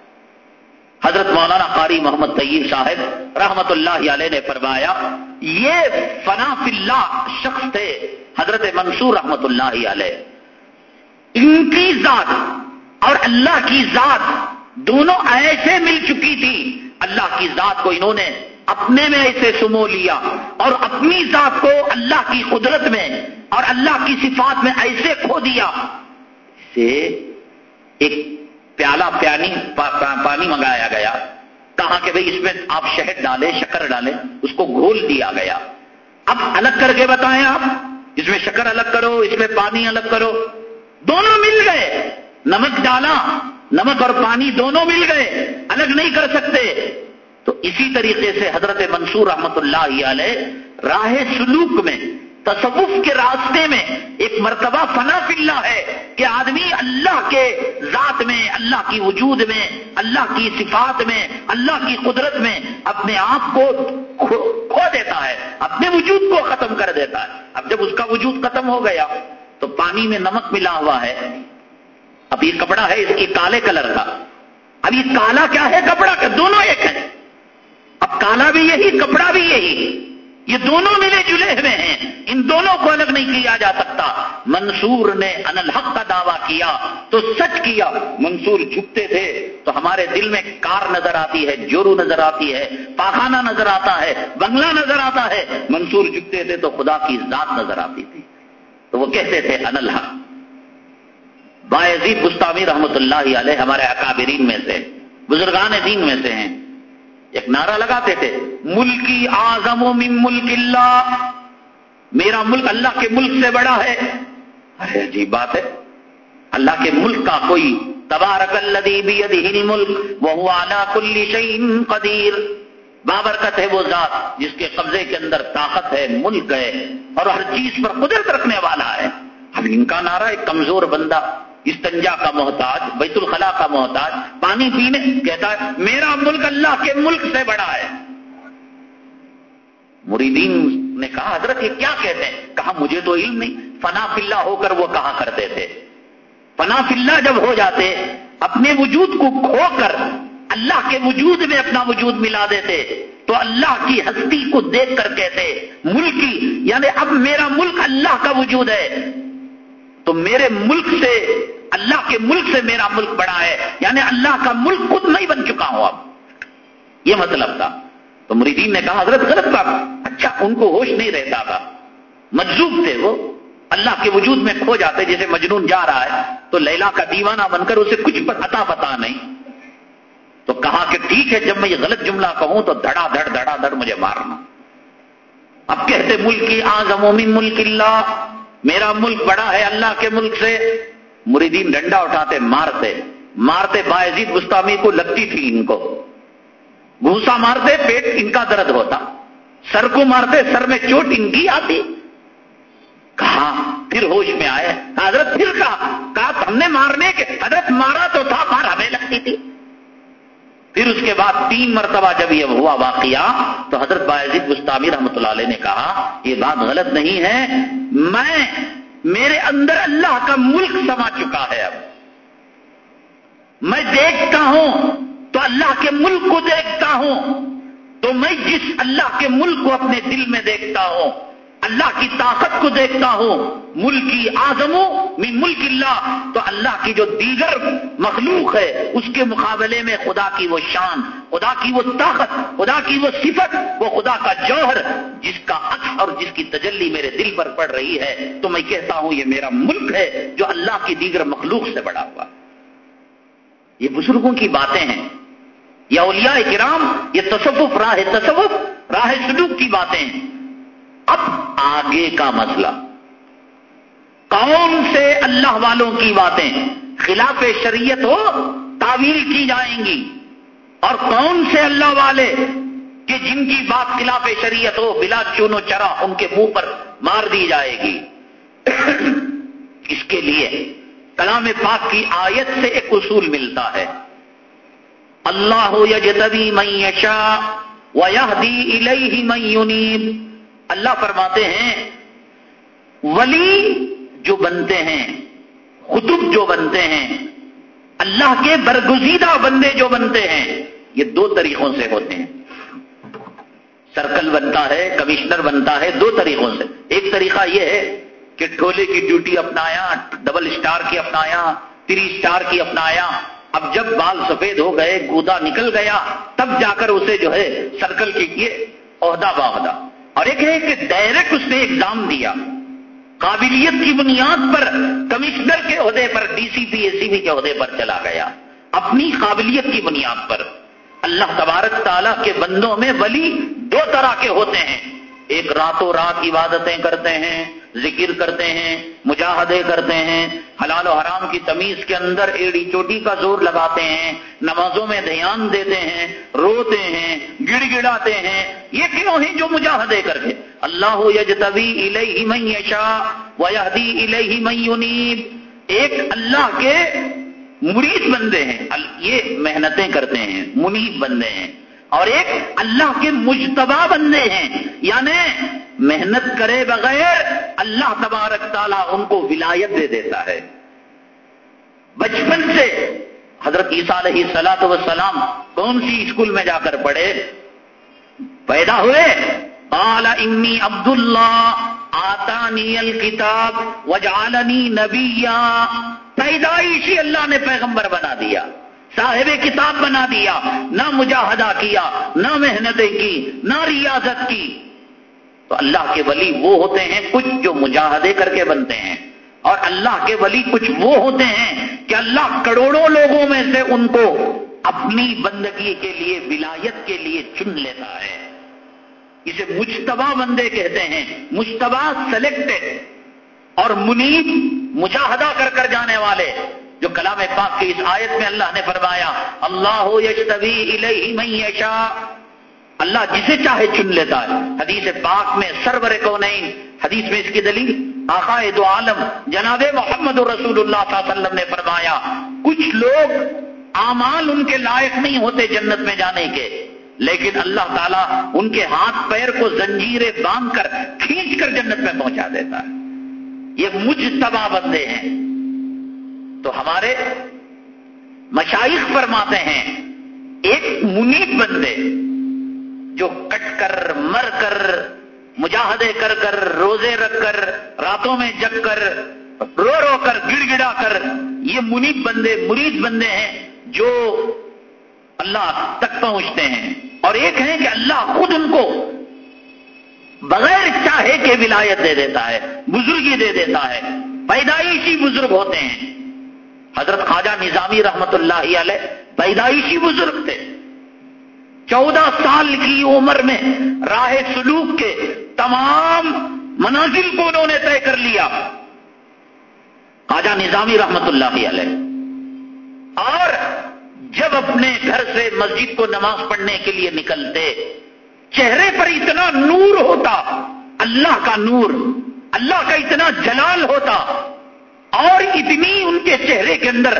حضرت مولانا قاری محمد طیب صاحب رحمت اللہ علیہ نے فرمایا، یہ فنا اللہ شخص تھے حضرت منصور رحمت اللہ علیہ۔ ان کی ذات اور اللہ کی ذات دونوں ایسے مل چکی تھی۔ اللہ کی ذات کو انہوں نے اپنے میں ایسے سمو لیا اور اپنی ذات کو اللہ کی قدرت میں اور اللہ کی صفات میں ایسے کھو دیا۔ سے ایک پیالہ پیانی پانی منگایا گیا۔ کہا کہ بھئی اس میں آپ شہد ڈالیں، شکر ڈالیں، اس کو گھول دیا گیا۔ اب الگ کر کے بتائیں آپ، اس میں شکر الگ کرو، اس میں پانی الگ کرو۔ دونوں مل گئے۔ نمک ڈالا، نمک اور پانی دونوں مل گئے۔ الگ نہیں کر سکتے۔ تو اسی طریقے سے حضرت منصور رحمت اللہ علیہ راہ سلوک میں تصوف کے راستے میں ایک مرتبہ فنا فلّہ ہے کہ آدمی اللہ کے ذات میں، اللہ کی وجود میں، اللہ کی صفات میں، اللہ کی قدرت میں اپنے آپ کو کھو دیتا ہے، اپنے وجود کو ختم کر دیتا ہے۔ اب جب اس کا وجود ختم ہو گیا تو پانی میں نمک ملا ہوا ہے۔ اب یہ کپڑا ہے اس کی کالے کلر کا۔ اب یہ کالا کیا ہے؟ کپڑا کا، دونوں ایک ہے اب کالا بھی یہی، کپڑا بھی یہی۔ یہ دونوں ملے جلے ہوئے ہیں۔ ان دونوں کو الگ نہیں کیا جا سکتا۔ منصور نے انلحق کا دعویٰ کیا، تو سچ کیا۔ منصور جھکتے تھے، تو ہمارے دل میں کار نظر آتی ہے، جورو نظر آتی ہے، پاخانہ نظر آتا ہے، بنگلہ نظر آتا ہے۔ منصور جھکتے تھے، تو خدا کی ذات نظر آتی تھی۔ تو وہ کہتے تھے انلحق باعزید گستاوی رحمت اللہ علیہ ہمارے اکابرین میں سے، بزرگان دین میں سے ہیں۔ ایک نعرہ لگاتے تھے، ملکی آزم و من ملک اللہ۔ میرا ملک اللہ کے ملک سے بڑا ہے۔ ارے عجیب بات ہے۔ اللہ کے ملک کا کوئی، تبارک اللہ ملک وہ کل شعین قدیر۔ بابرکت ہے وہ ذات جس کے قبضے کے اندر طاقت ہے، ملک ہے، اور ہر چیز پر قدرت رکھنے والا ہے۔ اب ان کا نعرہ ایک کمزور بندہ، استنجا کا محتاج، بیت الخلا کا محتاج پانی پینے کہتا ہے، میرا ملک اللہ کے ملک سے بڑا ہے۔ مریدین نے کہا، حضرت یہ کیا کہتے ہیں؟ کہا، مجھے تو علم نہیں۔ فنا فلّہ ہو کر وہ کہا کرتے تھے۔ فنا فلّہ جب ہو جاتے، اپنے وجود کو کھو کر اللہ کے وجود میں اپنا وجود ملا دیتے، تو اللہ کی ہستی کو دیکھ کر کہتے، ملکی یعنی اب میرا ملک اللہ کا وجود ہے۔ تو میرے ملک سے اللہ کے ملک سے میرا ملک بڑا ہے یعنی اللہ کا ملک خود نہیں بن چکا ہوں اب۔ یہ مطلب تھا۔ تو مریدین نے کہا، حضرت غلط بات۔ اچھا ان کو ہوش نہیں رہتا تھا۔ مجزوب تھے وہ۔ اللہ کے وجود میں کھو جاتے، جیسے مجنون جا رہا ہے، تو لیلا کا دیوانہ بن کر اسے کچھ پتا پتا نہیں۔ تو کہا کہ ٹھیک ہے، جب میں یہ غلط جملہ کہوں تو دھڑا دھڑ دھڑا دھڑ مجھے مارنا۔ اب کہتے ملکی آزم ملک اللہ، میرا ملک بڑا ہے اللہ کے ملک سے۔ مریدین ڈنڈا اٹھاتے، مارتے۔ مارتے باعزید گستامی کو لگتی تھی ان کو۔ گھوسا مارتے، پیٹ ان کا درد ہوتا۔ سر کو مارتے، سر میں چوٹ ان کی آتی۔ کہا پھر ہوش میں آئے۔ حضرت پھر کہا کہا ہم نے مارنے کے، حضرت مارا تو تھا، مار ہمیں لگتی تھی۔ پھر اس کے بعد تین مرتبہ جب یہ ہوا واقعہ، تو حضرت باعزید گستامی رحمۃ اللہ علیہ نے کہا، یہ بات غلط نہیں ہے۔ میں میرے اندر اللہ کا ملک سما چکا ہے اب۔ میں دیکھتا ہوں تو اللہ کے ملک کو دیکھتا ہوں۔ تو میں جس اللہ کے ملک کو اپنے دل میں دیکھتا ہوں اللہ کی طاقت کو دیکھتا ہوں ملکی آزموں من ملک اللہ، تو اللہ کی جو دیگر مخلوق ہے، اس کے مقابلے میں خدا کی وہ شان، خدا کی وہ طاقت، خدا کی وہ صفت، وہ خدا کا جوہر، جس کا عکس اور جس کی تجلی میرے دل پر پڑ رہی ہے۔ تو میں کہتا ہوں، یہ میرا ملک ہے جو اللہ کی دیگر مخلوق سے بڑا ہوا۔ یہ بزرگوں کی باتیں ہیں۔ یہ اولیاء کرام، یہ تصوف، راہ تصوف، راہ سلوک کی باتیں ہیں۔ اب آگے کا مسئلہ۔ کون سے اللہ والوں کی باتیں خلاف شریعت ہو تعویل کی جائیں گی؟ اور کون سے اللہ والے کہ جن کی بات خلاف شریعت ہو بلا چونو چرا ان کے منہ پر مار دی جائے گی؟ اس کے لیے کلام پاک کی آیت سے ایک اصول ملتا ہے۔ اللہ یجتبی من یشا ویہدی الیہ من ینیب۔ اللہ فرماتے ہیں، ولی جو بنتے ہیں خطب جو بنتے ہیں، اللہ کے برگزیدہ بندے جو بنتے ہیں، یہ دو طریقوں سے ہوتے ہیں۔ سرکل بنتا ہے، کمشنر بنتا ہے، دو طریقوں سے۔ ایک طریقہ یہ ہے کہ ٹھولے کی ڈیوٹی اپنایا، ڈبل اسٹار کی اپنایا، تری اسٹار کی اپنایا۔ اب جب بال سفید ہو گئے، گودا نکل گیا، تب جا کر اسے جو ہے سرکل کے کیے عہدہ باہدہ۔ اور ایک ہے کہ ڈائریکٹ اس نے ایگزام دیا۔ قابلیت کی بنیاد پر کمشنر کے عہدے پر ڈی سی پی اے سی بی کے عہدے پر چلا گیا۔ اپنی قابلیت کی بنیاد پر۔ اللہ تبارک تعالیٰ کے بندوں میں ولی دو طرح کے ہوتے ہیں۔ ایک راتوں رات عبادتیں کرتے ہیں، ذکر کرتے ہیں، مجاہدے کرتے ہیں، حلال و حرام کی تمیز کے اندر ایڑی چوٹی کا زور لگاتے ہیں، نمازوں میں دھیان دیتے ہیں، روتے ہیں، گڑ گڑاتے ہیں۔ یہ کیوں ہیں جو مجاہدے کر کے؟ اللہ یجتبی الیہ من یشا ویہدی الیہ من ینیب۔ ایک اللہ کے مرید بندے ہیں۔ یہ محنتیں کرتے ہیں، منیب بندے ہیں۔ اور ایک اللہ کے مجتبہ بندے ہیں۔ یعنی محنت کرے بغیر اللہ تبارک تعالیٰ ان کو ولایت دے دیتا ہے۔ بچپن سے حضرت عیسیٰ علیہ سلاۃ وسلام کون سی اسکول میں جا کر پڑھے؟ پیدا ہوئے؟ بالا انی عبد اللہ آتانی الکتاب وجالنی نبیا۔ پیدائشی اللہ نے پیغمبر بنا دیا۔ صاحب کتاب بنا دیا، نہ مجاہدہ کیا، نہ محنتیں کی، نہ ریاضت کی۔ تو اللہ کے ولی وہ ہوتے ہیں کچھ جو مجاہدے کر کے بنتے ہیں۔ اور اللہ کے ولی کچھ وہ ہوتے ہیں کہ اللہ کروڑوں لوگوں میں سے ان کو اپنی بندگی کے لیے، ولایت کے لیے چن لیتا ہے۔ اسے مشتبہ بندے کہتے ہیں مشتبہ سلیکٹڈ اور منیب، مجاہدہ کر کر جانے والے۔ جو کلام پاک کی اس آیت میں اللہ نے فرمایا، اللہ ہو الیہ من یشا اللہ جسے چاہے چن لیتا ہے۔ حدیث پاک میں سرور کو نہیں حدیث میں اس کی دلیل دو عالم جناب محمد رسول اللہ صلی اللہ علیہ وسلم نے فرمایا، کچھ لوگ اعمال ان کے لائق نہیں ہوتے جنت میں جانے کے۔ لیکن اللہ تعالیٰ ان کے ہاتھ پیر کو زنجیریں باندھ کر کھینچ کر جنت میں پہنچا دیتا ہے۔ یہ مجھ تباہ بندے ہیں۔ تو ہمارے مشائق فرماتے ہیں، ایک منیب بندے جو کٹ کر، مر کر، مجاہدے کر کر، روزے رکھ کر، راتوں میں جگ کر، رو رو کر، گڑ گڑا کر، یہ منیب بندے، مرید بندے ہیں جو اللہ تک پہنچتے ہیں۔ اور ایک ہے کہ اللہ خود ان کو بغیر چاہے کے ولایت دے دیتا ہے، بزرگی دے دیتا ہے۔ پیدائشی بزرگ ہوتے ہیں۔ حضرت خواجہ نظامی رحمت اللہ علیہ پیدائشی بزرگ تھے۔ چودہ سال کی عمر میں راہ سلوک کے تمام منازل کو انہوں نے طے کر لیا۔ خواجہ نظامی رحمت اللہ علیہ۔ اور جب اپنے گھر سے مسجد کو نماز پڑھنے کے لیے نکلتے، چہرے پر اتنا نور ہوتا، اللہ کا نور، اللہ کا اتنا جلال ہوتا اور اتنی ان کے چہرے کے اندر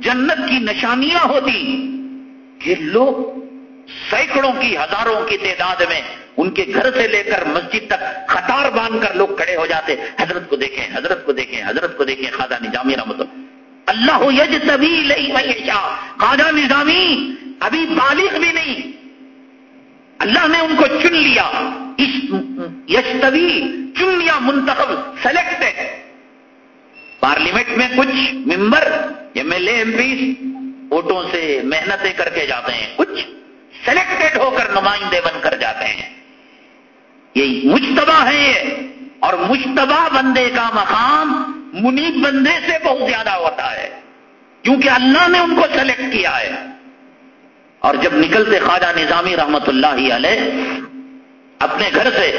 جنت کی نشانیاں ہوتی کہ لوگ سینکڑوں کی ہزاروں کی تعداد میں ان کے گھر سے لے کر مسجد تک قطار باندھ کر لوگ کھڑے ہو جاتے۔ حضرت کو دیکھیں، حضرت کو دیکھیں، حضرت کو دیکھیں خواجہ نظامی رحمت اللہ۔ یج تبھی لئی خواجہ نظامی ابھی بالغ بھی نہیں۔ اللہ نے ان کو چن لیا۔ اس یش تبھی چن لیا منتخب، سلیکٹڈ۔ پارلیمنٹ میں کچھ member M L A M P ووٹوں سے محنتیں کر کے جاتے ہیں، کچھ سلیکٹڈ ہو کر نمائندے بن کر جاتے ہیں۔ یہ مشتبہ ہے یہ، اور مشتبہ بندے کا مقام منیب بندے سے بہت زیادہ ہوتا ہے، کیونکہ اللہ نے ان کو سلیکٹ کیا ہے۔ اور جب نکلتے خواجہ نظامی رحمت اللہ علیہ اپنے گھر سے،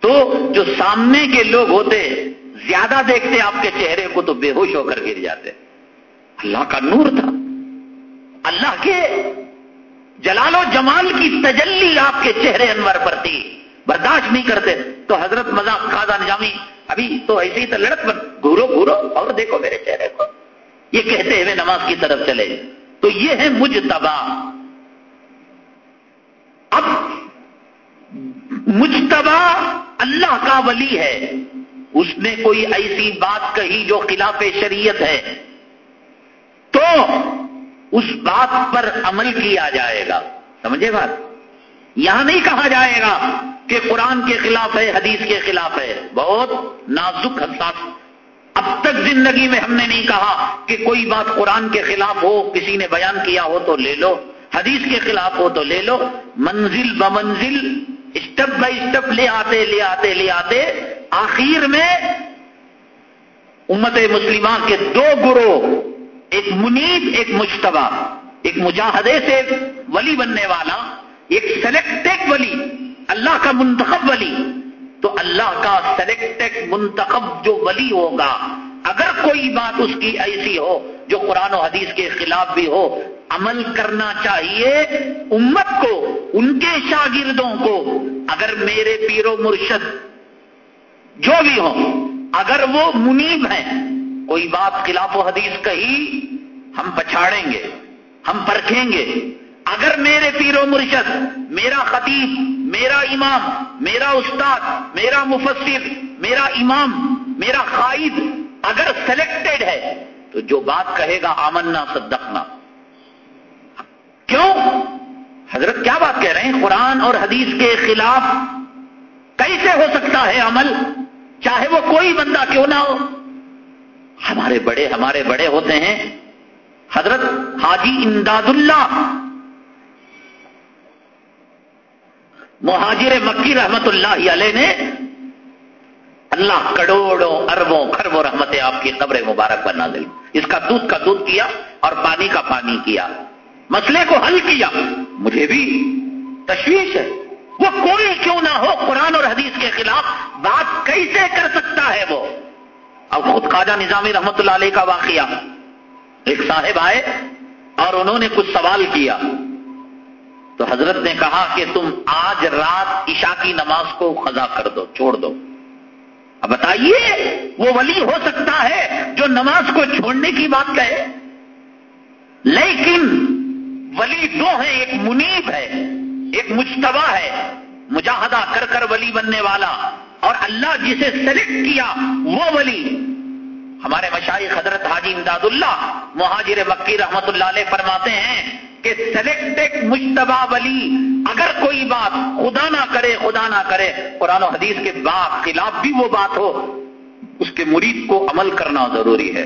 تو جو سامنے کے لوگ ہوتے زیادہ دیکھتے آپ کے چہرے کو تو بے ہوش ہو کر گر جاتے اللہ کا نور تھا۔ اللہ کے جلال و جمال کی تجلی آپ کے چہرے انور پر تھی۔ برداشت نہیں کرتے۔ تو حضرت مذاق خاصا نظامی ابھی تو ایسے ہی تو لڑک بن۔ گھورو گھورو، اور دیکھو میرے چہرے کو۔ یہ کہتے ہوئے نماز کی طرف چلے۔ تو یہ ہے مجھ تباہ اب مجتبا اللہ کا ولی ہے۔ اس نے کوئی ایسی بات کہی جو خلاف شریعت ہے تو اس بات پر عمل کیا جائے گا سمجھے بات یہاں نہیں کہا جائے گا کہ قرآن کے خلاف ہے حدیث کے خلاف ہے بہت نازک حساس اب تک زندگی میں ہم نے نہیں کہا کہ کوئی بات قرآن کے خلاف ہو کسی نے بیان کیا ہو تو لے لو حدیث کے خلاف ہو تو لے لو منزل بمنزل اسٹپ بائی اسٹپ لے آتے لے آتے لے آتے۔ آخر میں امت مسلمہ کے دو گروہ، ایک منیب، ایک مشتبہ ایک مجاہدے سے ولی بننے والا، ایک سلیکٹڈ ولی، اللہ کا منتخب ولی۔ تو اللہ کا سلیکٹڈ منتخب جو ولی ہوگا۔ اگر کوئی بات اس کی ایسی ہو، جو قرآن و حدیث کے خلاف بھی ہو عمل کرنا چاہیے امت کو، ان کے شاگردوں کو، اگر میرے پیر و مرشد جو بھی ہو اگر وہ منیب ہیں، کوئی بات خلاف و حدیث کہی، ہم پچھاڑیں گے، ہم پرکھیں گے۔ اگر میرے پیر و مرشد، میرا خطیب، میرا امام، میرا استاد، میرا مفسر، میرا امام، میرا قائد اگر سلیکٹڈ ہے، تو جو بات کہے گا، آمنا، صدقنا۔ کیوں؟ حضرت کیا بات کہہ رہے ہیں؟ قرآن اور حدیث کے خلاف کیسے ہو سکتا ہے عمل؟ چاہے وہ کوئی بندہ کیوں نہ ہو۔ ہمارے بڑے ہمارے بڑے ہوتے ہیں۔ حضرت حاجی امداد اللہ مہاجر مکی رحمت اللہ علیہ نے اللہ کروڑوں، اربوں خربوں رحمت آپ کی قبر مبارک بنا گئی اس کا دودھ کا دودھ کیا اور پانی کا پانی کیا۔ مسئلے کو حل کیا۔ مجھے بھی تشویش ہے۔ وہ کوئی کیوں نہ ہو قرآن اور حدیث کے خلاف بات کیسے کر سکتا ہے وہ؟ اب خود خواجہ نظامی رحمت اللہ علیہ کا واقعہ۔ ایک صاحب آئے اور انہوں نے کچھ سوال کیا۔ تو حضرت نے کہا کہ تم آج رات عشاء کی نماز کو خزا کر دو، چھوڑ دو۔ اب بتائیے، وہ ولی ہو سکتا ہے جو نماز کو چھوڑنے کی بات کہے؟ لیکن ولی دو ہیں، ایک منیب ہے، ایک مشتبہ ہے، مجاہدہ کر کر ولی بننے والا۔ اور اللہ جسے سلیکٹ کیا، وہ ولی۔ ہمارے مشائی حضرت حاجی امداد اللہ مہاجر مکی رحمت اللہ علیہ فرماتے ہیں کہ سلیکٹڈ مشتبہ ولی، اگر کوئی بات خدا نہ کرے، خدا نہ کرے، قرآن و حدیث کے بعد خلاف بھی وہ بات ہو، اس کے مرید کو عمل کرنا ضروری ہے۔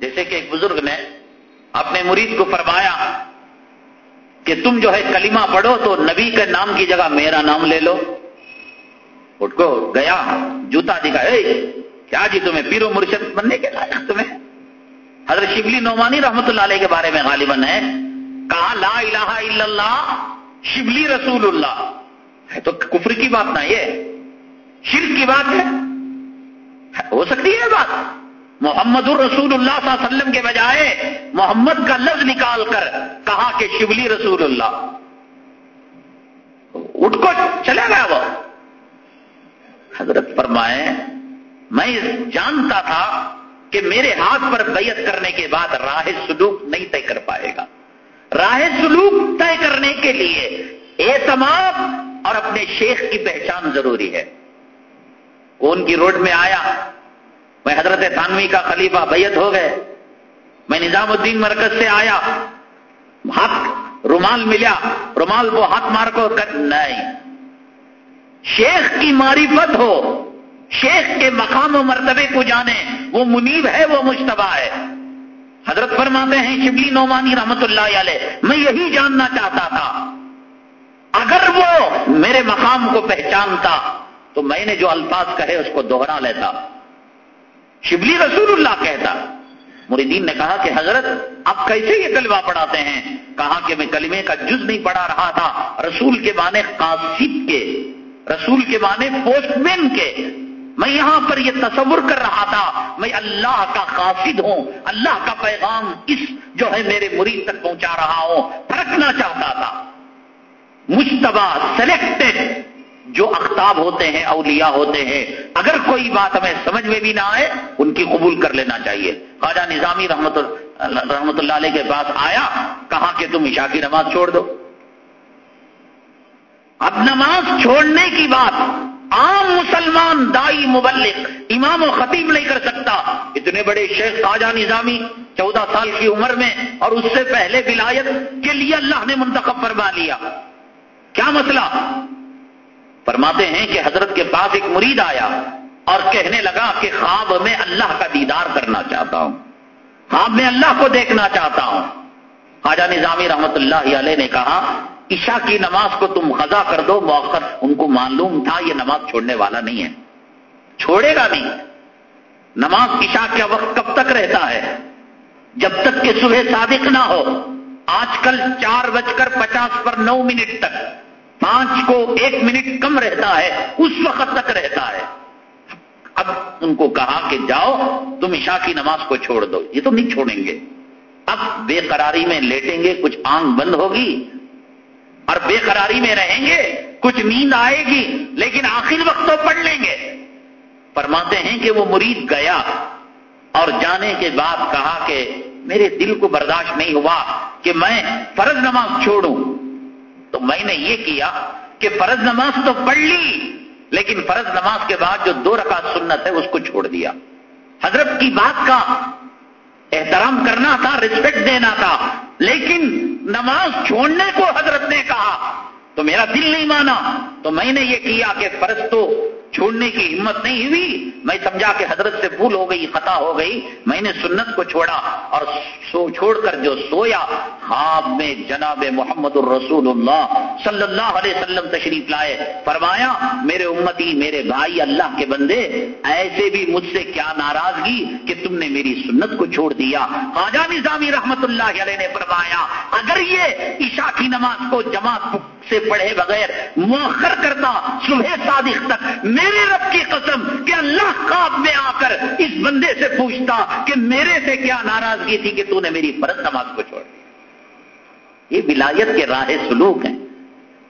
جیسے کہ ایک بزرگ نے اپنے مرید کو فرمایا کہ تم جو ہے کلمہ پڑھو تو نبی کے نام کی جگہ میرا نام لے لو۔ اٹھ کو گیا، جوتا دکھا کیا جی تمہیں پیرو مرشد بننے کے لائق تمہیں؟ حضرت شبلی نعمانی رحمت اللہ علیہ کے بارے میں غالباً ہے۔ کہا، لا الہ الا اللہ، شبلی رسول اللہ۔ ہے تو کفر کی بات نہ یہ، شرک کی بات ہے۔ ہو سکتی ہے بات؟ محمد الرسول اللہ صلی اللہ علیہ وسلم کے بجائے محمد کا لفظ نکال کر کہا کہ شبلی رسول اللہ۔ اٹھ کو چلے گیا وہ۔ حضرت فرمائے، میں جانتا تھا کہ میرے ہاتھ پر بیعت کرنے کے بعد راہ سلوک نہیں طے کر پائے گا۔ راہ سلوک طے کرنے کے لیے اعتماد اور اپنے شیخ کی پہچان ضروری ہے۔ کون کی روڈ میں آیا؟ میں حضرت تھانوی کا خلیفہ بیت ہو گئے۔ میں نظام الدین مرکز سے آیا۔ ہاتھ رومال ملا۔ رومال کو ہاتھ مار کو کر نہیں۔ شیخ کی معرفت ہو۔ شیخ کے مقام و مرتبے کو جانے۔ وہ منیب ہے، وہ مشتبہ ہے۔ حضرت فرماتے ہیں، شبلی نعمانی رحمت اللہ علیہ، میں یہی جاننا چاہتا تھا۔ اگر وہ میرے مقام کو پہچانتا، تو میں نے جو الفاظ کہے، اس کو دوہرا لیتا۔ شبلی رسول اللہ کہتا۔ مریدین نے کہا کہ حضرت، آپ کیسے یہ کلمہ پڑھاتے ہیں؟ کہا کہ میں کلمے کا جز نہیں پڑھا رہا تھا، رسول کے معنی قاصد کے، رسول کے معنی پوسٹ مین کے۔ میں یہاں پر یہ تصور کر رہا تھا، میں اللہ کا قاصد ہوں، اللہ کا پیغام اس جو ہے میرے مرید تک پہنچا رہا ہوں پرکھنا چاہتا تھا۔ مشتبہ سلیکٹڈ جو اختاب ہوتے ہیں، اولیاء ہوتے ہیں، اگر کوئی بات ہمیں سمجھ میں بھی نہ آئے، ان کی قبول کر لینا چاہیے۔ خواجہ نظامی رحمت رحمت اللہ علیہ کے پاس آیا، کہا کہ تم عشاء کی نماز چھوڑ دو۔ اب نماز چھوڑنے کی بات عام مسلمان دائی مبلک امام و خطیب نہیں کر سکتا۔ اتنے بڑے شیخ خواجہ نظامی چودہ سال کی عمر میں، اور اس سے پہلے ولایت کے لیے اللہ نے منتخب فرما لیا۔ کیا مسئلہ؟ فرماتے ہیں کہ حضرت کے پاس ایک مرید آیا اور کہنے لگا کہ خواب میں اللہ کا دیدار کرنا چاہتا ہوں، خواب میں اللہ کو دیکھنا چاہتا ہوں۔ خواجہ نظامی رحمت اللہ علیہ نے کہا، عشاء کی نماز کو تم غزا کر دو موقع ان کو معلوم تھا یہ نماز چھوڑنے والا نہیں ہے۔ چھوڑے گا نہیں۔ نماز عشاء کا وقت کب تک رہتا ہے؟ جب تک کہ صبح صادق نہ ہو۔ آج کل چار بج کر پچاس پر نو منٹ تک۔ پانچ کو ایک منٹ کم رہتا ہے، اس وقت تک رہتا ہے۔ اب ان کو کہا کہ جاؤ، تم عشاء کی نماز کو چھوڑ دو۔ یہ تو نہیں چھوڑیں گے۔ اب بے قراری میں لیٹیں گے، کچھ آنکھ بند ہوگی۔ اور بے قراری میں رہیں گے، کچھ نیند آئے گی، لیکن آخر وقت تو پڑھ لیں گے۔ فرماتے ہیں کہ وہ مرید گیا اور جانے کے بعد کہا کہ میرے دل کو برداشت نہیں ہوا کہ میں فرض نماز چھوڑوں۔ تو میں نے یہ کیا کہ فرض نماز تو پڑھ لی، لیکن فرض نماز کے بعد جو دو رکعت سنت ہے، اس کو چھوڑ دیا۔ حضرت کی بات کا احترام کرنا تھا رسپیکٹ دینا تھا، لیکن نماز چھوڑنے کو حضرت نے کہا۔ تو میرا دل نہیں مانا۔ تو میں نے یہ کیا کہ فرض تو چھوڑنے کی ہمت نہیں ہوئی۔ میں سمجھا کہ حضرت سے بھول ہو گئی، خطا ہو گئی۔ میں نے سنت کو چھوڑا اور سو چھوڑ کر جو سویا، خواب میں جناب محمد الرسول اللہ صلی اللہ علیہ وسلم تشریف لائے۔ فرمایا، میرے امتی، میرے بھائی، اللہ کے بندے، ایسے بھی مجھ سے کیا ناراضگی کہ تم نے میری سنت کو چھوڑ دیا۔ خواجہ نظامی رحمت اللہ علیہ نے فرمایا، اگر یہ عشاء کی نماز کو جماعت سے پڑھے بغیر مؤخر کرتا صبح صادق تک میرے رب کی قسم کہ اللہ خواب میں آ کر اس بندے سے پوچھتا کہ میرے سے کیا ناراضگی تھی کہ تو نے میری فرض نماز کو چھوڑ یہ ولایت کے راہ سلوک ہیں۔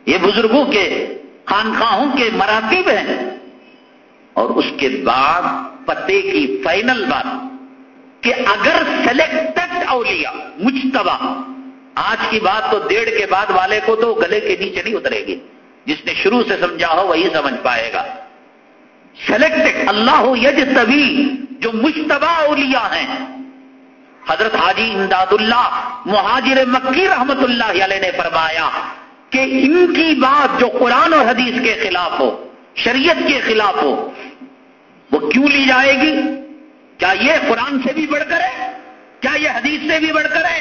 یہ بزرگوں کے خانخواہوں کے مراتب ہیں۔ اور اس کے بعد پتے کی فائنل بات کہ اگر سلیکٹڈ اولیاء، مجتبہ، آج کی بات تو ڈیڑھ کے بعد والے کو تو گلے کے نیچے نہیں اترے گی۔ جس نے شروع سے سمجھا ہو وہی سمجھ پائے گا۔ سلیکٹڈ اللہ یج تبھی جو مشتبہ اولیاء ہیں. حضرت حاجی امداد اللہ مہاجر مکی رحمت اللہ علیہ نے فرمایا کہ ان کی بات جو قرآن اور حدیث کے خلاف ہو، شریعت کے خلاف ہو، وہ کیوں لی جائے گی؟ کیا یہ قرآن سے بھی بڑھ کر ہے؟ کیا یہ حدیث سے بھی بڑھ کر ہے؟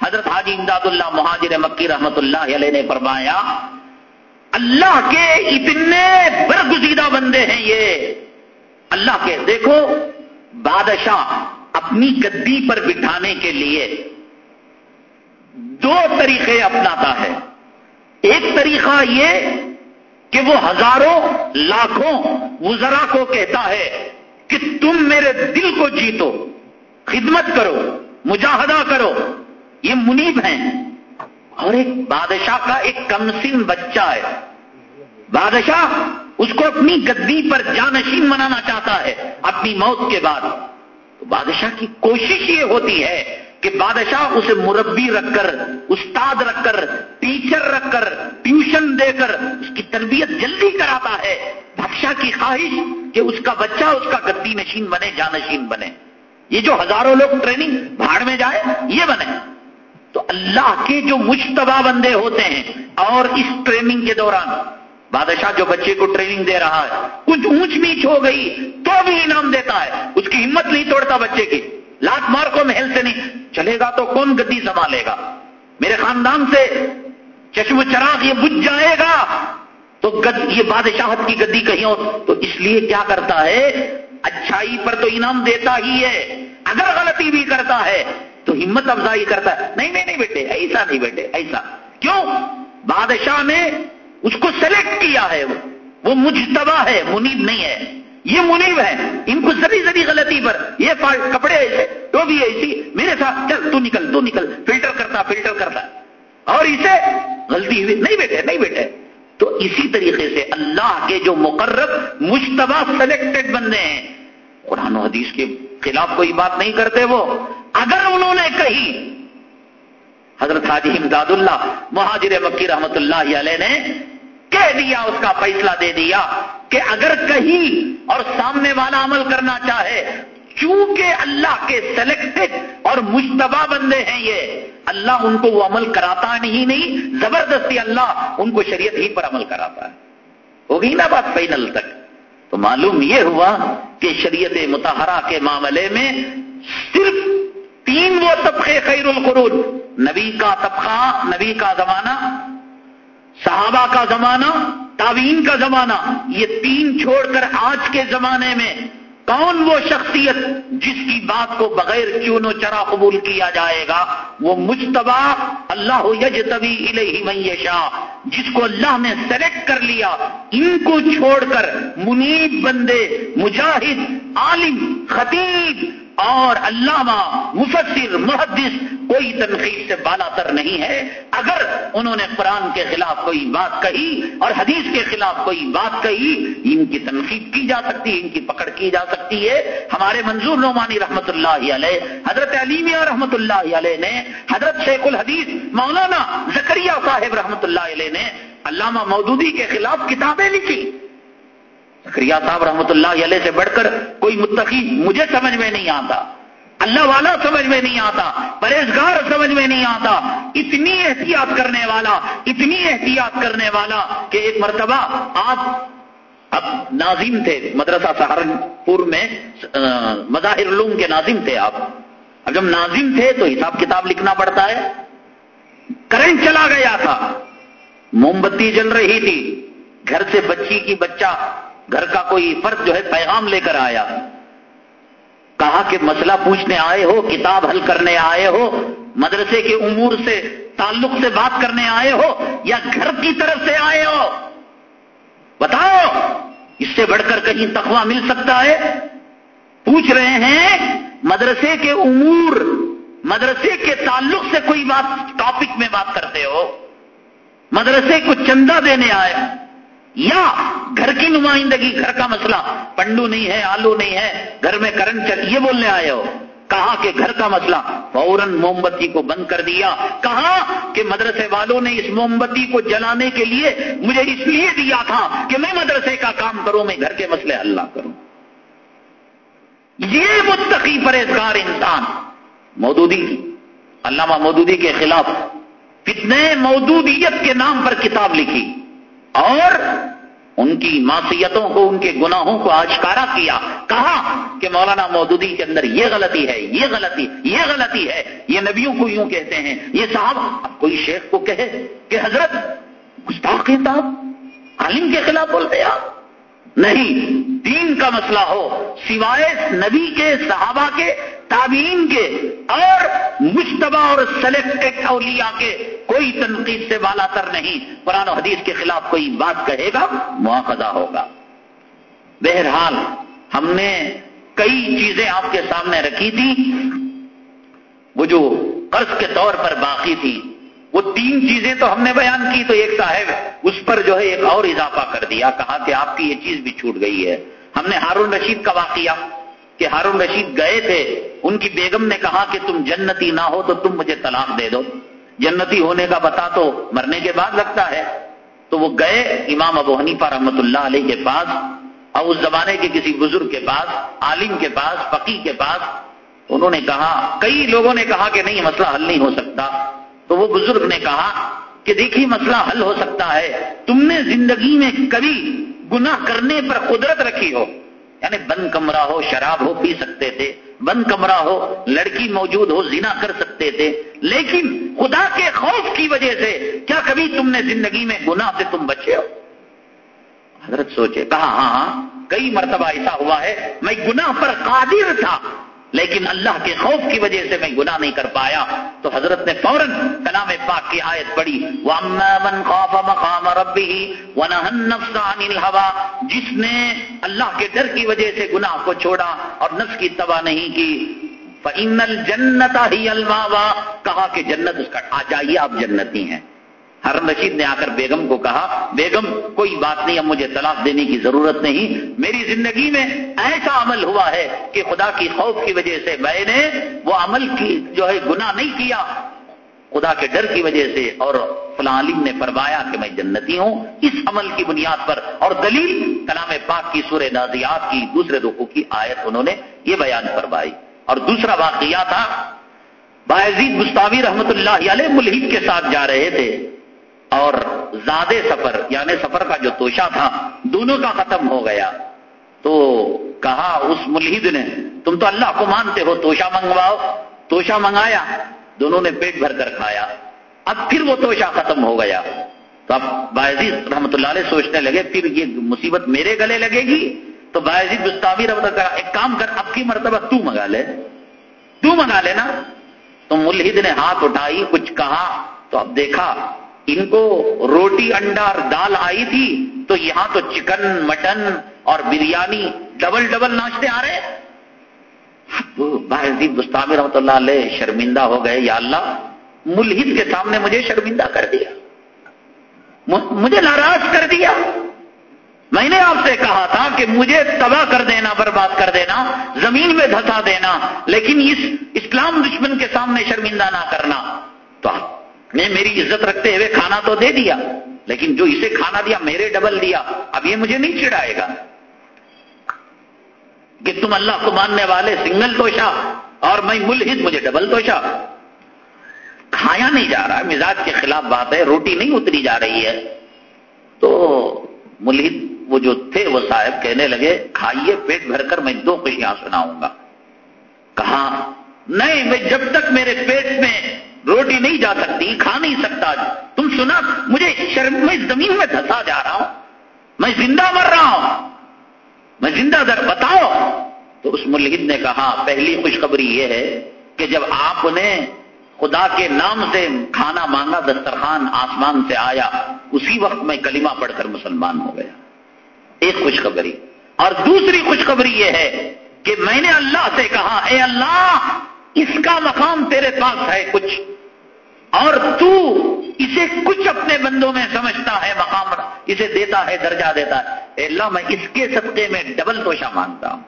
حضرت حاجی امداد اللہ مہاجر مکی رحمت اللہ علیہ نے فرمایا اللہ کے اتنے برگزیدہ بندے ہیں یہ۔ اللہ کے، دیکھو، بادشاہ اپنی گدی پر بٹھانے کے لیے دو طریقے اپناتا ہے۔ ایک طریقہ یہ کہ وہ ہزاروں، لاکھوں وزرا کو کہتا ہے کہ تم میرے دل کو جیتو، خدمت کرو، مجاہدہ کرو۔ یہ منیب ہیں۔ اور ایک بادشاہ کا ایک کمسن بچہ ہے۔ بادشاہ اس کو اپنی گدی پر جانشین بنانا چاہتا ہے اپنی موت کے بعد۔ تو بادشاہ کی کوشش یہ ہوتی ہے کہ بادشاہ اسے مربی رکھ کر، استاد رکھ کر، ٹیچر رکھ کر، ٹیوشن دے کر اس کی تربیت جلدی کراتا ہے۔ بادشاہ کی خواہش کہ اس کا بچہ اس کا گدی نشین بنے، جانشین بنے۔ یہ جو ہزاروں لوگ ٹریننگ بھاڑ میں جائے، یہ بنے۔ تو اللہ کے جو مشتبہ بندے ہوتے ہیں اور اس ٹریننگ کے دوران، بادشاہ جو بچے کو ٹریننگ دے رہا ہے، کچھ اونچ نیچ ہو گئی تو بھی انعام دیتا ہے، اس کی ہمت نہیں توڑتا بچے کی۔ لاکھ مار کو محل سے نہیں، چلے گا تو کون گدی سنبھالے گا؟ میرے خاندان سے چشم چراغ یہ بجھ جائے گا۔ تو گد، یہ بادشاہت کی گدی کہیں اور، تو اس لیے کیا کرتا ہے؟ اچھائی پر تو انعام دیتا ہی ہے، اگر غلطی بھی کرتا ہے تو ہمت افزائی کرتا ہے۔ نہیں نہیں نہیں بیٹے، ایسا نہیں بیٹے، ایسا۔ کیوں؟ بادشاہ نے اس کو سلیکٹ کیا ہے وہ۔ مجتبہ ہے، منیب نہیں ہے۔ یہ منیب ہے۔ ان کو ذری ذری غلطی پر۔ یہ کپڑے ایسے تو بھی ایسی۔ میرے ساتھ چل، تو نکل تو نکل۔ فلٹر کرتا فلٹر کرتا۔ اور اسے غلطی ہوئی۔ نہیں بیٹھے نہیں بیٹھے تو اسی طریقے سے اللہ کے جو مقرر مشتبہ سلیکٹڈ بندے ہیں، قرآن و حدیث کے خلاف کوئی بات نہیں کرتے وہ۔ اگر انہوں نے کہی، حضرت حاجی امداد اللہ مہاجر مکی رحمت اللہ علیہ نے کہہ دیا، اس کا فیصلہ دے دیا کہ اگر کہیں اور سامنے والا عمل کرنا چاہے، چونکہ اللہ کے سلیکٹڈ اور مشتبہ بندے ہیں یہ، اللہ ان کو وہ عمل کراتا نہیں نہیں، زبردستی اللہ ان کو شریعت ہی پر عمل کراتا ہے۔ ہوگی نا بات فائنل تک؟ تو معلوم یہ ہوا کہ شریعت متحرہ کے معاملے میں صرف تین وہ طبقے خیر القرون، نبی کا طبقہ، نبی کا زمانہ، صحابہ کا زمانہ تعوین کا زمانہ، یہ تین چھوڑ کر آج کے زمانے میں کون وہ شخصیت جس کی بات کو بغیر چون و چرا قبول کیا جائے گا؟ وہ مشتبہ اللہ یج طبی الہی میشا جس کو اللہ نے سلیکٹ کر لیا، ان کو چھوڑ کر منیب بندے، مجاہد، عالم، خطیب اور علامہ مفسر محدث کوئی تنقید سے بالا تر نہیں ہے۔ اگر انہوں نے قرآن کے خلاف کوئی بات کہی اور حدیث کے خلاف کوئی بات کہی، ان کی تنقید کی جا سکتی ہے ان کی پکڑ کی جا سکتی ہے۔ ہمارے منظور نعمانی رحمت اللہ علیہ، حضرت علیمیہ رحمت اللہ علیہ نے، حضرت شیخ الحدیث مولانا زکریہ صاحب رحمت اللہ علیہ نے علامہ مودودی کے خلاف کتابیں لکھی۔ زکریہ صاحب رحمت اللہ علیہ سے بڑھ کر کوئی متقی مجھے سمجھ میں نہیں آتا، اللہ والا سمجھ میں نہیں آتا، پرہیزگار سمجھ میں نہیں آتا، اتنی احتیاط کرنے والا، اتنی احتیاط کرنے والا کہ ایک مرتبہ آپ اب ناظم تھے، مدرسہ سہارنپور میں مظاہر علوم کے ناظم تھے آپ۔ اب جب ناظم تھے تو حساب کتاب لکھنا پڑتا ہے۔ کرنٹ چلا گیا تھا۔ موم بتی جل رہی تھی۔ گھر سے بچی کی بچہ گھر کا کوئی فرد جو ہے پیغام لے کر آیا۔ کہا کہ مسئلہ پوچھنے آئے ہو، کتاب حل کرنے آئے ہو، مدرسے کے امور سے، تعلق سے بات کرنے آئے ہو یا گھر کی طرف سے آئے ہو؟ بتاؤ، اس سے بڑھ کر کہیں تخوا مل سکتا ہے؟ پوچھ رہے ہیں، مدرسے کے امور، مدرسے کے تعلق سے کوئی بات ٹاپک میں بات کرتے ہو۔ مدرسے کو چندہ دینے آئے۔ یا گھر کی نمائندگی، گھر کا مسئلہ۔ پنڈو نہیں ہے، آلو نہیں ہے، گھر میں کرنٹ چل، یہ بولنے آئے ہو۔ کہا کہ گھر کا مسئلہ۔ فوراً موم بتی کو بند کر دیا۔ کہا کہ مدرسے والوں نے اس موم بتی کو جلانے کے لیے مجھے اس لیے دیا تھا کہ میں مدرسے کا کام کروں، میں گھر کے مسئلے حل کروں۔ یہ متقی پرہیزگار انسان۔ مودودی۔ علامہ مودودی کے خلاف کتنے مودودیت کے نام پر کتاب لکھی۔ اور ان کی معصیتوں کو، ان کے گناہوں کو آشکارا کیا، کہا کہ مولانا مودودی کے اندر یہ غلطی ہے، یہ غلطی یہ غلطی ہے، یہ نبیوں کو یوں کہتے ہیں، یہ صاحب، اب کوئی شیخ کو کہے کہ حضرت گستاخ صاحب، عالم کے خلاف بولتے آپ؟ نہیں، دین کا مسئلہ ہو، سوائے نبی کے، صحابہ کے تابعین کے اور مشتبہ اور سلیکٹڈ اولیاء کے کوئی تنقید سے بالا تر نہیں۔ قرآن و حدیث کے خلاف کوئی بات کہے گا، مواخذہ ہوگا۔ بہرحال، ہم نے کئی چیزیں آپ کے سامنے رکھی تھی وہ جو قرض کے طور پر باقی تھی، وہ تین چیزیں تو ہم نے بیان کی، تو ایک صاحب اس پر جو ہے ایک اور اضافہ کر دیا، کہا کہ آپ کی یہ چیز بھی چھوٹ گئی ہے۔ ہم نے ہارون رشید کا واقعہ کہ ہارون رشید گئے تھے، ان کی بیگم نے کہا کہ تم جنتی نہ ہو تو تم مجھے طلاق دے دو۔ جنتی ہونے کا بتا تو مرنے کے بعد لگتا ہے۔ تو وہ گئے امام ابو حنیفہ رحمت اللہ علیہ کے پاس، اور اس زمانے کے کسی بزرگ کے پاس، عالم کے پاس فقی کے پاس۔ انہوں نے کہا، کئی لوگوں نے کہا کہ نہیں، مسئلہ حل نہیں ہو سکتا۔ تو وہ بزرگ نے کہا کہ دیکھیے، مسئلہ حل ہو سکتا ہے۔ تم نے زندگی میں کبھی گناہ کرنے پر قدرت رکھی ہو۔ یعنی بند کمرہ ہو، شراب ہو، پی سکتے تھے۔ بند کمرہ ہو، لڑکی موجود ہو، زنا کر سکتے تھے۔ لیکن خدا کے خوف کی وجہ سے کیا کبھی تم نے زندگی میں گناہ سے تم بچے ہو؟ حضرت سوچے، کہا ہاں ہاں کئی مرتبہ ایسا ہوا ہے۔ میں گناہ پر قادر تھا۔ لیکن اللہ کے خوف کی وجہ سے میں گناہ نہیں کر پایا۔ تو حضرت نے فوراً کلام پاک کی آیت پڑھی جس نے اللہ کے ڈر کی وجہ سے گناہ کو چھوڑا اور نفس کی تباہ نہیں کی۔ جنت ہی الما کہا کہ جنت اس کا آ جائیے، آپ جنتی ہیں۔ ہرن رشید نے آ کر بیگم کو کہا، بیگم، کوئی بات نہیں، اب مجھے طلاق دینے کی ضرورت نہیں۔ میری زندگی میں ایسا عمل ہوا ہے کہ خدا کی خوف کی وجہ سے میں نے وہ عمل کی جو ہے گناہ نہیں کیا۔ خدا کے ڈر کی وجہ سے اور فلاں علیم نے فرمایا کہ میں جنتی ہوں۔ اس عمل کی بنیاد پر اور دلیل کلام پاک کی سورہ نازیات کی دوسرے رخو کی آیت انہوں نے یہ بیان فرمائی۔ اور دوسرا واقعہ تھا، باعزید گستاوی رحمت اللہ علیہ ملحد کے ساتھ جا رہے تھے۔ اور زیادہ سفر یعنی سفر کا جو توشا تھا، دونوں کا ختم ہو گیا۔ تو کہا اس ملحد نے، تم تو اللہ کو مانتے ہو توشا منگواؤ۔ توشا منگایا، دونوں نے پیٹ بھر کر کھایا۔ اب پھر وہ توشا ختم ہو گیا۔ تو اب باعزیز رحمت اللہ علیہ سوچنے لگے، پھر یہ مصیبت میرے گلے لگے گی؟ تو باعزید گستاوی رب کہا ایک کام کر، اب کی مرتبہ تو منگا لے۔ تو منگا لینا۔ تو ملحد نے ہاتھ اٹھائی، کچھ کہا، تو اب دیکھا۔ ان کو روٹی انڈا اور دال آئی تھی تو یہاں تو چکن، مٹن اور بریانی ڈبل ڈبل ناشتے آ رہے؟ باعزید گستاوی رحمۃ اللہ علیہ شرمندہ ہو گئے، یا اللہ، ملحد کے سامنے مجھے شرمندہ کر دیا۔ مجھے ناراض کر دیا۔ میں نے آپ سے کہا تھا کہ مجھے تباہ کر دینا، برباد کر دینا، زمین میں دھسا دینا، لیکن اس اسلام دشمن کے سامنے شرمندہ نہ کرنا۔ تو نے میری عزت رکھتے ہوئے کھانا تو دے دیا، لیکن جو اسے کھانا دیا، میرے ڈبل دیا، اب یہ مجھے نہیں چڑھائے گا۔ کہ تم اللہ کو ماننے والے سنگل توشا اور میں ملحد، مجھے ڈبل توشا کھایا نہیں جا رہا، مزاج کے خلاف بات ہے، روٹی نہیں اتری جا رہی ہے۔ تو ملحد وہ جو تھے، وہ صاحب کہنے لگے، کھائیے پیٹ بھر کر میں دو خوشیاں سناؤں گا۔ کہا، نہیں، میں جب تک میرے پیٹ میں روٹی نہیں جا سکتی، کھا نہیں سکتا۔ تم سنا، مجھے شرم میں زمین میں دھسا جا رہا ہوں۔ میں زندہ مر رہا ہوں۔ میں زندہ در بتاؤ۔ تو اس ملحد نے کہا، پہلی خوشخبری یہ ہے کہ جب آپ نے خدا کے نام سے کھانا مانگا، دسترخوان آسمان سے آیا، اسی وقت میں کلمہ پڑھ کر مسلمان ہو گیا۔ ایک خوشخبری۔ اور دوسری خوشخبری یہ ہے کہ میں نے اللہ سے کہا، اے اللہ، اس کا مقام تیرے پاس ہے، کچھ اور تو اسے کچھ اپنے بندوں میں سمجھتا ہے، مقام اسے دیتا ہے، درجہ دیتا ہے۔ اے اللہ، میں اس کے صدقے میں ڈبل توشہ مانتا ہوں۔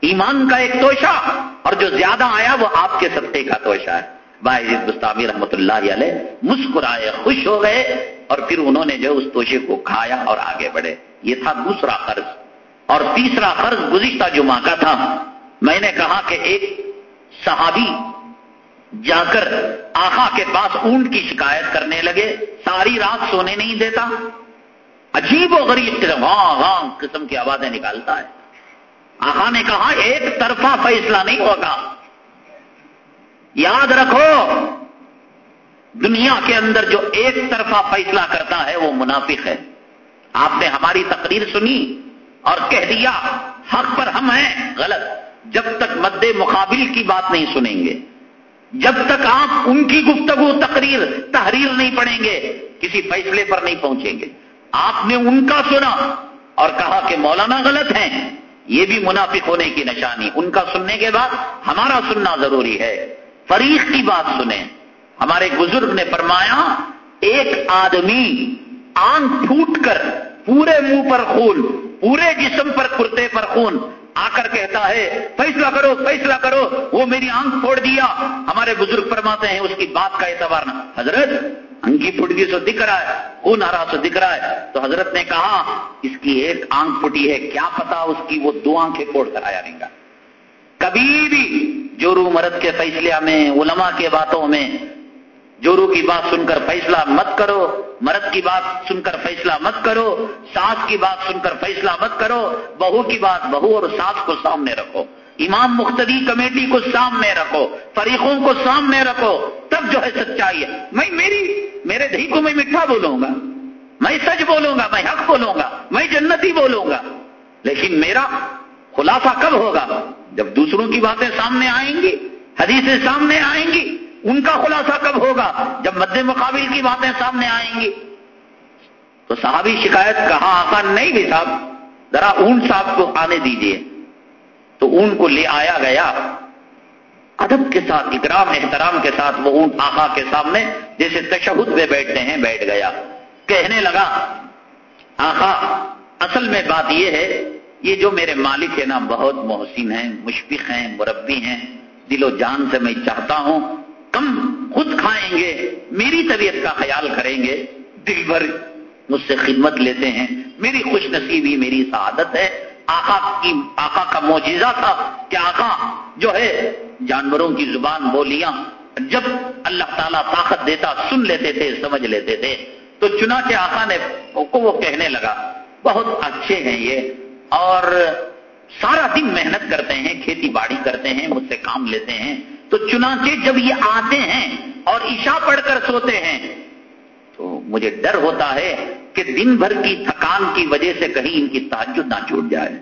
ایمان کا ایک توشہ، اور جو زیادہ آیا وہ آپ کے صدقے کا توشہ ہے۔ بھائی گستاوی رحمت اللہ علیہ مسکرائے، خوش ہو گئے، اور پھر انہوں نے جو اس توشے کو کھایا اور آگے بڑھے۔ یہ تھا دوسرا قرض۔ اور تیسرا قرض گزشتہ جمعہ کا تھا۔ میں نے کہا کہ ایک صحابی جا کر آخا کے پاس اونٹ کی شکایت کرنے لگے، ساری رات سونے نہیں دیتا۔ عجیب و غریب قسم ہاں ہاں قسم کی آوازیں نکالتا ہے۔ آخا نے کہا، ایک طرفہ فیصلہ نہیں ہوگا۔ یاد رکھو، دنیا کے اندر جو ایک طرفہ فیصلہ کرتا ہے، وہ منافق ہے۔ آپ نے ہماری تقریر سنی اور کہہ دیا، حق پر ہم ہیں، غلط۔ جب تک مد مقابل کی بات نہیں سنیں گے۔ جب تک آپ ان کی گفتگو تقریر تحریر نہیں پڑھیں گے، کسی فیصلے پر نہیں پہنچیں گے۔ آپ نے ان کا سنا اور کہا کہ مولانا غلط ہیں۔ یہ بھی منافق ہونے کی نشانی۔ ان کا سننے کے بعد ہمارا سننا ضروری ہے۔ فریق کی بات سنیں۔ ہمارے بزرگ نے فرمایا، ایک آدمی آنکھ پھوٹ کر پورے منہ پر خون، پورے جسم پر کرتے پر خون آ کر کہتا ہے، فیصلہ کرو فیصلہ کرو، وہ میری آنکھ پھوڑ دیا۔ ہمارے بزرگ فرماتے ہیں اس کی بات کا اعتبار نہ۔ حضرت انگی پھٹ سو دکھ رہا ہے خون ہرا سو دکھ رہا ہے۔ تو حضرت نے کہا، اس کی ایک آنکھ پھٹی ہے، کیا پتا اس کی وہ دو آنکھیں پھوڑ کر آیا رہیں گا۔ کبھی بھی جورو مرد کے فیصلے میں، علماء کے باتوں میں جورو کی بات سن کر فیصلہ مت کرو، مرد کی بات سن کر فیصلہ مت کرو، ساس کی بات سن کر فیصلہ مت کرو، بہو کی بات بہو اور ساس کو سامنے رکھو، امام مختدی کمیٹی کو سامنے رکھو، فریقوں کو سامنے رکھو، تب جو ہے سچائی ہے۔ میں میری، میرے دہی کو میں میٹھا بولوں گا، میں سچ بولوں گا، میں حق بولوں گا، میں جنتی بولوں گا، لیکن میرا خلاصہ کب ہوگا؟ جب دوسروں کی باتیں سامنے آئیں گی، حدیثیں سامنے آئیں گی ان کا خلاصہ کب ہوگا؟ جب مد مقابل کی باتیں سامنے آئیں گی۔ تو صحابی شکایت کہاں آقا؟ نہیں بھی صاحب، ذرا اون صاحب کو آنے دیجیے۔ تو اون کو لے آیا گیا۔ ادب کے ساتھ، اکرام، احترام کے ساتھ وہ اونٹ آقا کے سامنے جیسے تشہد میں بیٹھتے ہیں، بیٹھ گیا۔ کہنے لگا، آقا، اصل میں بات یہ ہے، یہ جو میرے مالک ہے نا بہت محسن ہیں، مشفق ہیں، مربی ہیں، دل و جان سے میں چاہتا ہوں۔ کم خود کھائیں گے، میری طبیعت کا خیال کریں گے۔ دل بھر مجھ سے خدمت لیتے ہیں۔ میری خوش نصیبی، میری سعادت ہے۔ آقا کی، آقا کا موجزہ تھا کہ آقا جو ہے، جانوروں کی زبان بولیاں جب اللہ تعالیٰ طاقت دیتا، سن لیتے تھے، سمجھ لیتے تھے۔ تو چنا کے آقا نے کو وہ کہنے لگا، بہت اچھے ہیں یہ۔ اور سارا دن محنت کرتے ہیں، کھیتی باڑی کرتے ہیں، مجھ سے کام لیتے ہیں۔ تو چنانچہ جب یہ آتے ہیں اور عشاء پڑھ کر سوتے ہیں، تو مجھے ڈر ہوتا ہے کہ دن بھر کی تھکان کی وجہ سے کہیں ان کی تعجد نہ چھوٹ جائے۔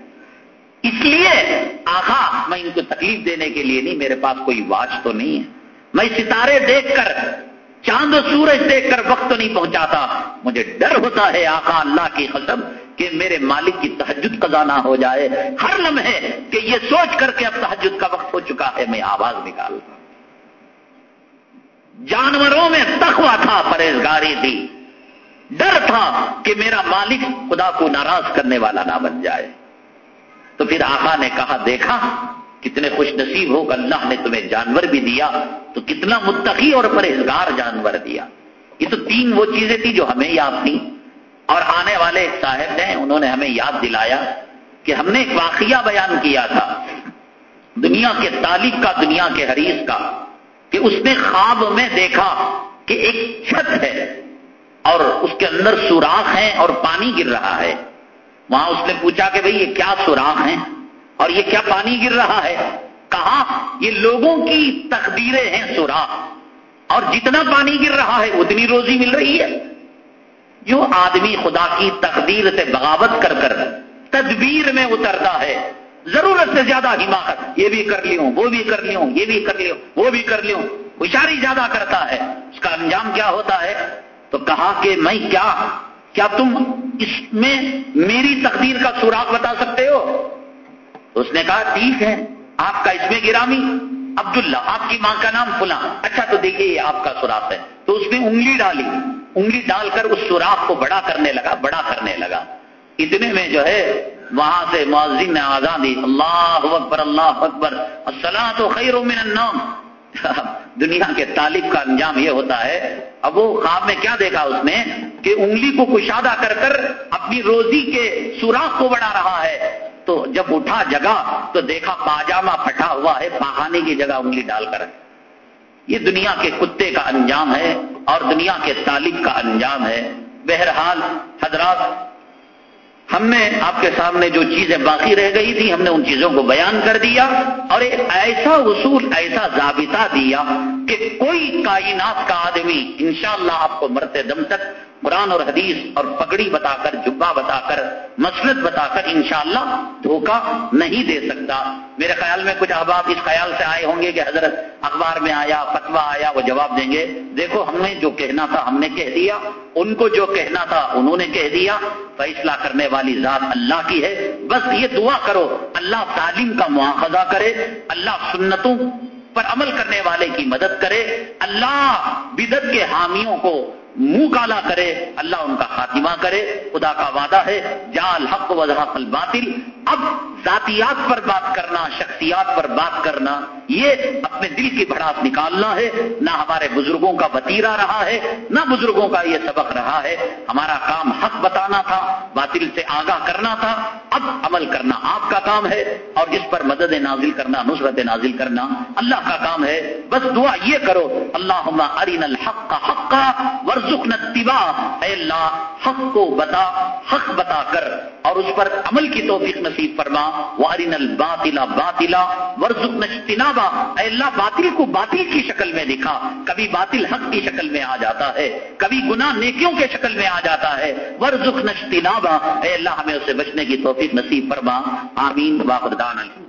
اس لیے آخا میں ان کو تکلیف دینے کے لیے نہیں، میرے پاس کوئی واچ تو نہیں ہے۔ میں ستارے دیکھ کر، چاند و سورج دیکھ کر وقت تو نہیں پہنچاتا۔ مجھے ڈر ہوتا ہے آقا، اللہ کی قسم کہ میرے مالک کی تحجد قضا نہ ہو جائے۔ ہر لمحے کہ یہ سوچ کر کے اب تحجد کا وقت ہو چکا ہے، میں آواز نکالتا جانوروں میں تخوا تھا، پرہیزگاری تھی۔ ڈر تھا کہ میرا مالک خدا کو ناراض کرنے والا نہ بن جائے۔ تو پھر آقا نے کہا، دیکھا، کتنے خوش نصیب ہو اللہ نے تمہیں جانور بھی دیا، تو کتنا متقی اور پرہیزگار جانور دیا۔ یہ تو تین وہ چیزیں تھی جو ہمیں یاد تھی اور آنے والے ایک صاحب ہیں، انہوں نے ہمیں یاد دلایا کہ ہم نے ایک واقعہ بیان کیا تھا، دنیا کے طالب کا، دنیا کے حریث کا، کہ اس نے خواب میں دیکھا کہ ایک چھت ہے اور اس کے اندر سوراخ ہیں اور پانی گر رہا ہے۔ وہاں اس نے پوچھا کہ بھئی یہ کیا سوراخ ہیں اور یہ کیا پانی گر رہا ہے؟ کہا، یہ لوگوں کی تقدیریں ہیں سوراخ اور جتنا پانی گر رہا ہے، اتنی روزی مل رہی ہے۔ جو آدمی خدا کی تقدیر سے بغاوت کر کر تدبیر میں اترتا ہے۔ ضرورت سے زیادہ حماقت، یہ بھی کر لیوں، وہ بھی کر لیوں، یہ بھی کر لیوں، وہ بھی کر لیوں۔ ہوشیاری زیادہ کرتا ہے۔ اس کا انجام کیا ہوتا ہے؟ تو کہا کہ میں کیا کیا تم اس میں میری تقدیر کا سوراخ بتا سکتے ہو؟ تو اس نے کہا، ٹھیک ہے، آپ کا اس میں گرامی۔ عبداللہ، آپ کی ماں کا نام فلاں۔ اچھا تو دیکھیے، یہ آپ کا سوراخ ہے۔ تو اس نے انگلی ڈالی۔ انگلی ڈال کر اس سوراخ کو بڑا کرنے لگا، بڑا کرنے لگا۔ اتنے میں جو ہے، وہاں سے معذن نے آزادی اللہ اکبر اللہ اکبر السلام تو خیر من النوم۔ <laughs> دنیا کے طالب کا انجام یہ ہوتا ہے۔ اب وہ خواب میں کیا دیکھا اس نے؟ کہ انگلی کو کشادہ کر کر اپنی روزی کے سوراخ کو بڑھا رہا ہے۔ تو جب اٹھا جگہ، تو دیکھا پاجامہ پھٹا ہوا ہے پہانے کی جگہ انگلی ڈال کر۔ یہ دنیا کے کتے کا انجام ہے اور دنیا کے طالب کا انجام ہے۔ بہرحال حضرات، ہم نے آپ کے سامنے جو چیزیں باقی رہ گئی تھی، ہم نے ان چیزوں کو بیان کر دیا اور ایک ایسا اصول، ایسا ضابطہ دیا کہ کوئی کائنات کا آدمی انشاءاللہ آپ کو مرتے دم تک قرآن اور حدیث اور پگڑی بتا کر جبا بتا کر مسلط بتا کر انشاءاللہ دھوکہ نہیں دے سکتا۔ میرے خیال میں کچھ احباب اس خیال سے آئے ہوں گے کہ حضرت اخبار میں آیا فتوا آیا، وہ جواب دیں گے۔ دیکھو، ہم نے جو کہنا تھا، ہم نے کہہ دیا۔ ان کو جو کہنا تھا، انہوں نے کہہ دیا۔ فیصلہ کرنے والی ذات اللہ کی ہے۔ بس یہ دعا کرو، اللہ تعلیم کا مواخذہ کرے، اللہ سنتوں پر عمل کرنے والے کی مدد کرے، اللہ بدت کے حامیوں کو منہ کالا کرے، اللہ ان کا خاتمہ کرے، خدا کا وعدہ ہے جال حق و الباطل، اب ذاتیات پر بات کرنا، شخصیات پر بات کرنا، یہ اپنے دل کی بڑھاس نکالنا ہے، نہ ہمارے بزرگوں کا وتیرا رہا ہے، نہ بزرگوں کا یہ سبق رہا ہے۔ ہمارا کام حق بتانا تھا، باطل سے آگاہ کرنا تھا، اب عمل کرنا آپ کا کام ہے، اور اس پر مدد نازل کرنا، نصرت نازل کرنا اللہ کا کام ہے۔ بس دعا یہ کرو اللہ ارین الحق کا حق کا ورژ نتبا اے اللہ، حق کو بتا، حق بتا کر اور اس پر عمل کی توفیق نصیب فرما۔ وارن الباطلا باطلا ورزق اجتنابا۔ اے اللہ، باطل کو باطل کی شکل میں دکھا۔ کبھی باطل حق کی شکل میں آ جاتا ہے، کبھی گناہ نیکیوں کے شکل میں آ جاتا ہے۔ ورزق اجتنابا۔ اے اللہ، ہمیں اسے بچنے کی توفیق نصیب فرما۔ آمین۔ واخردان الحمد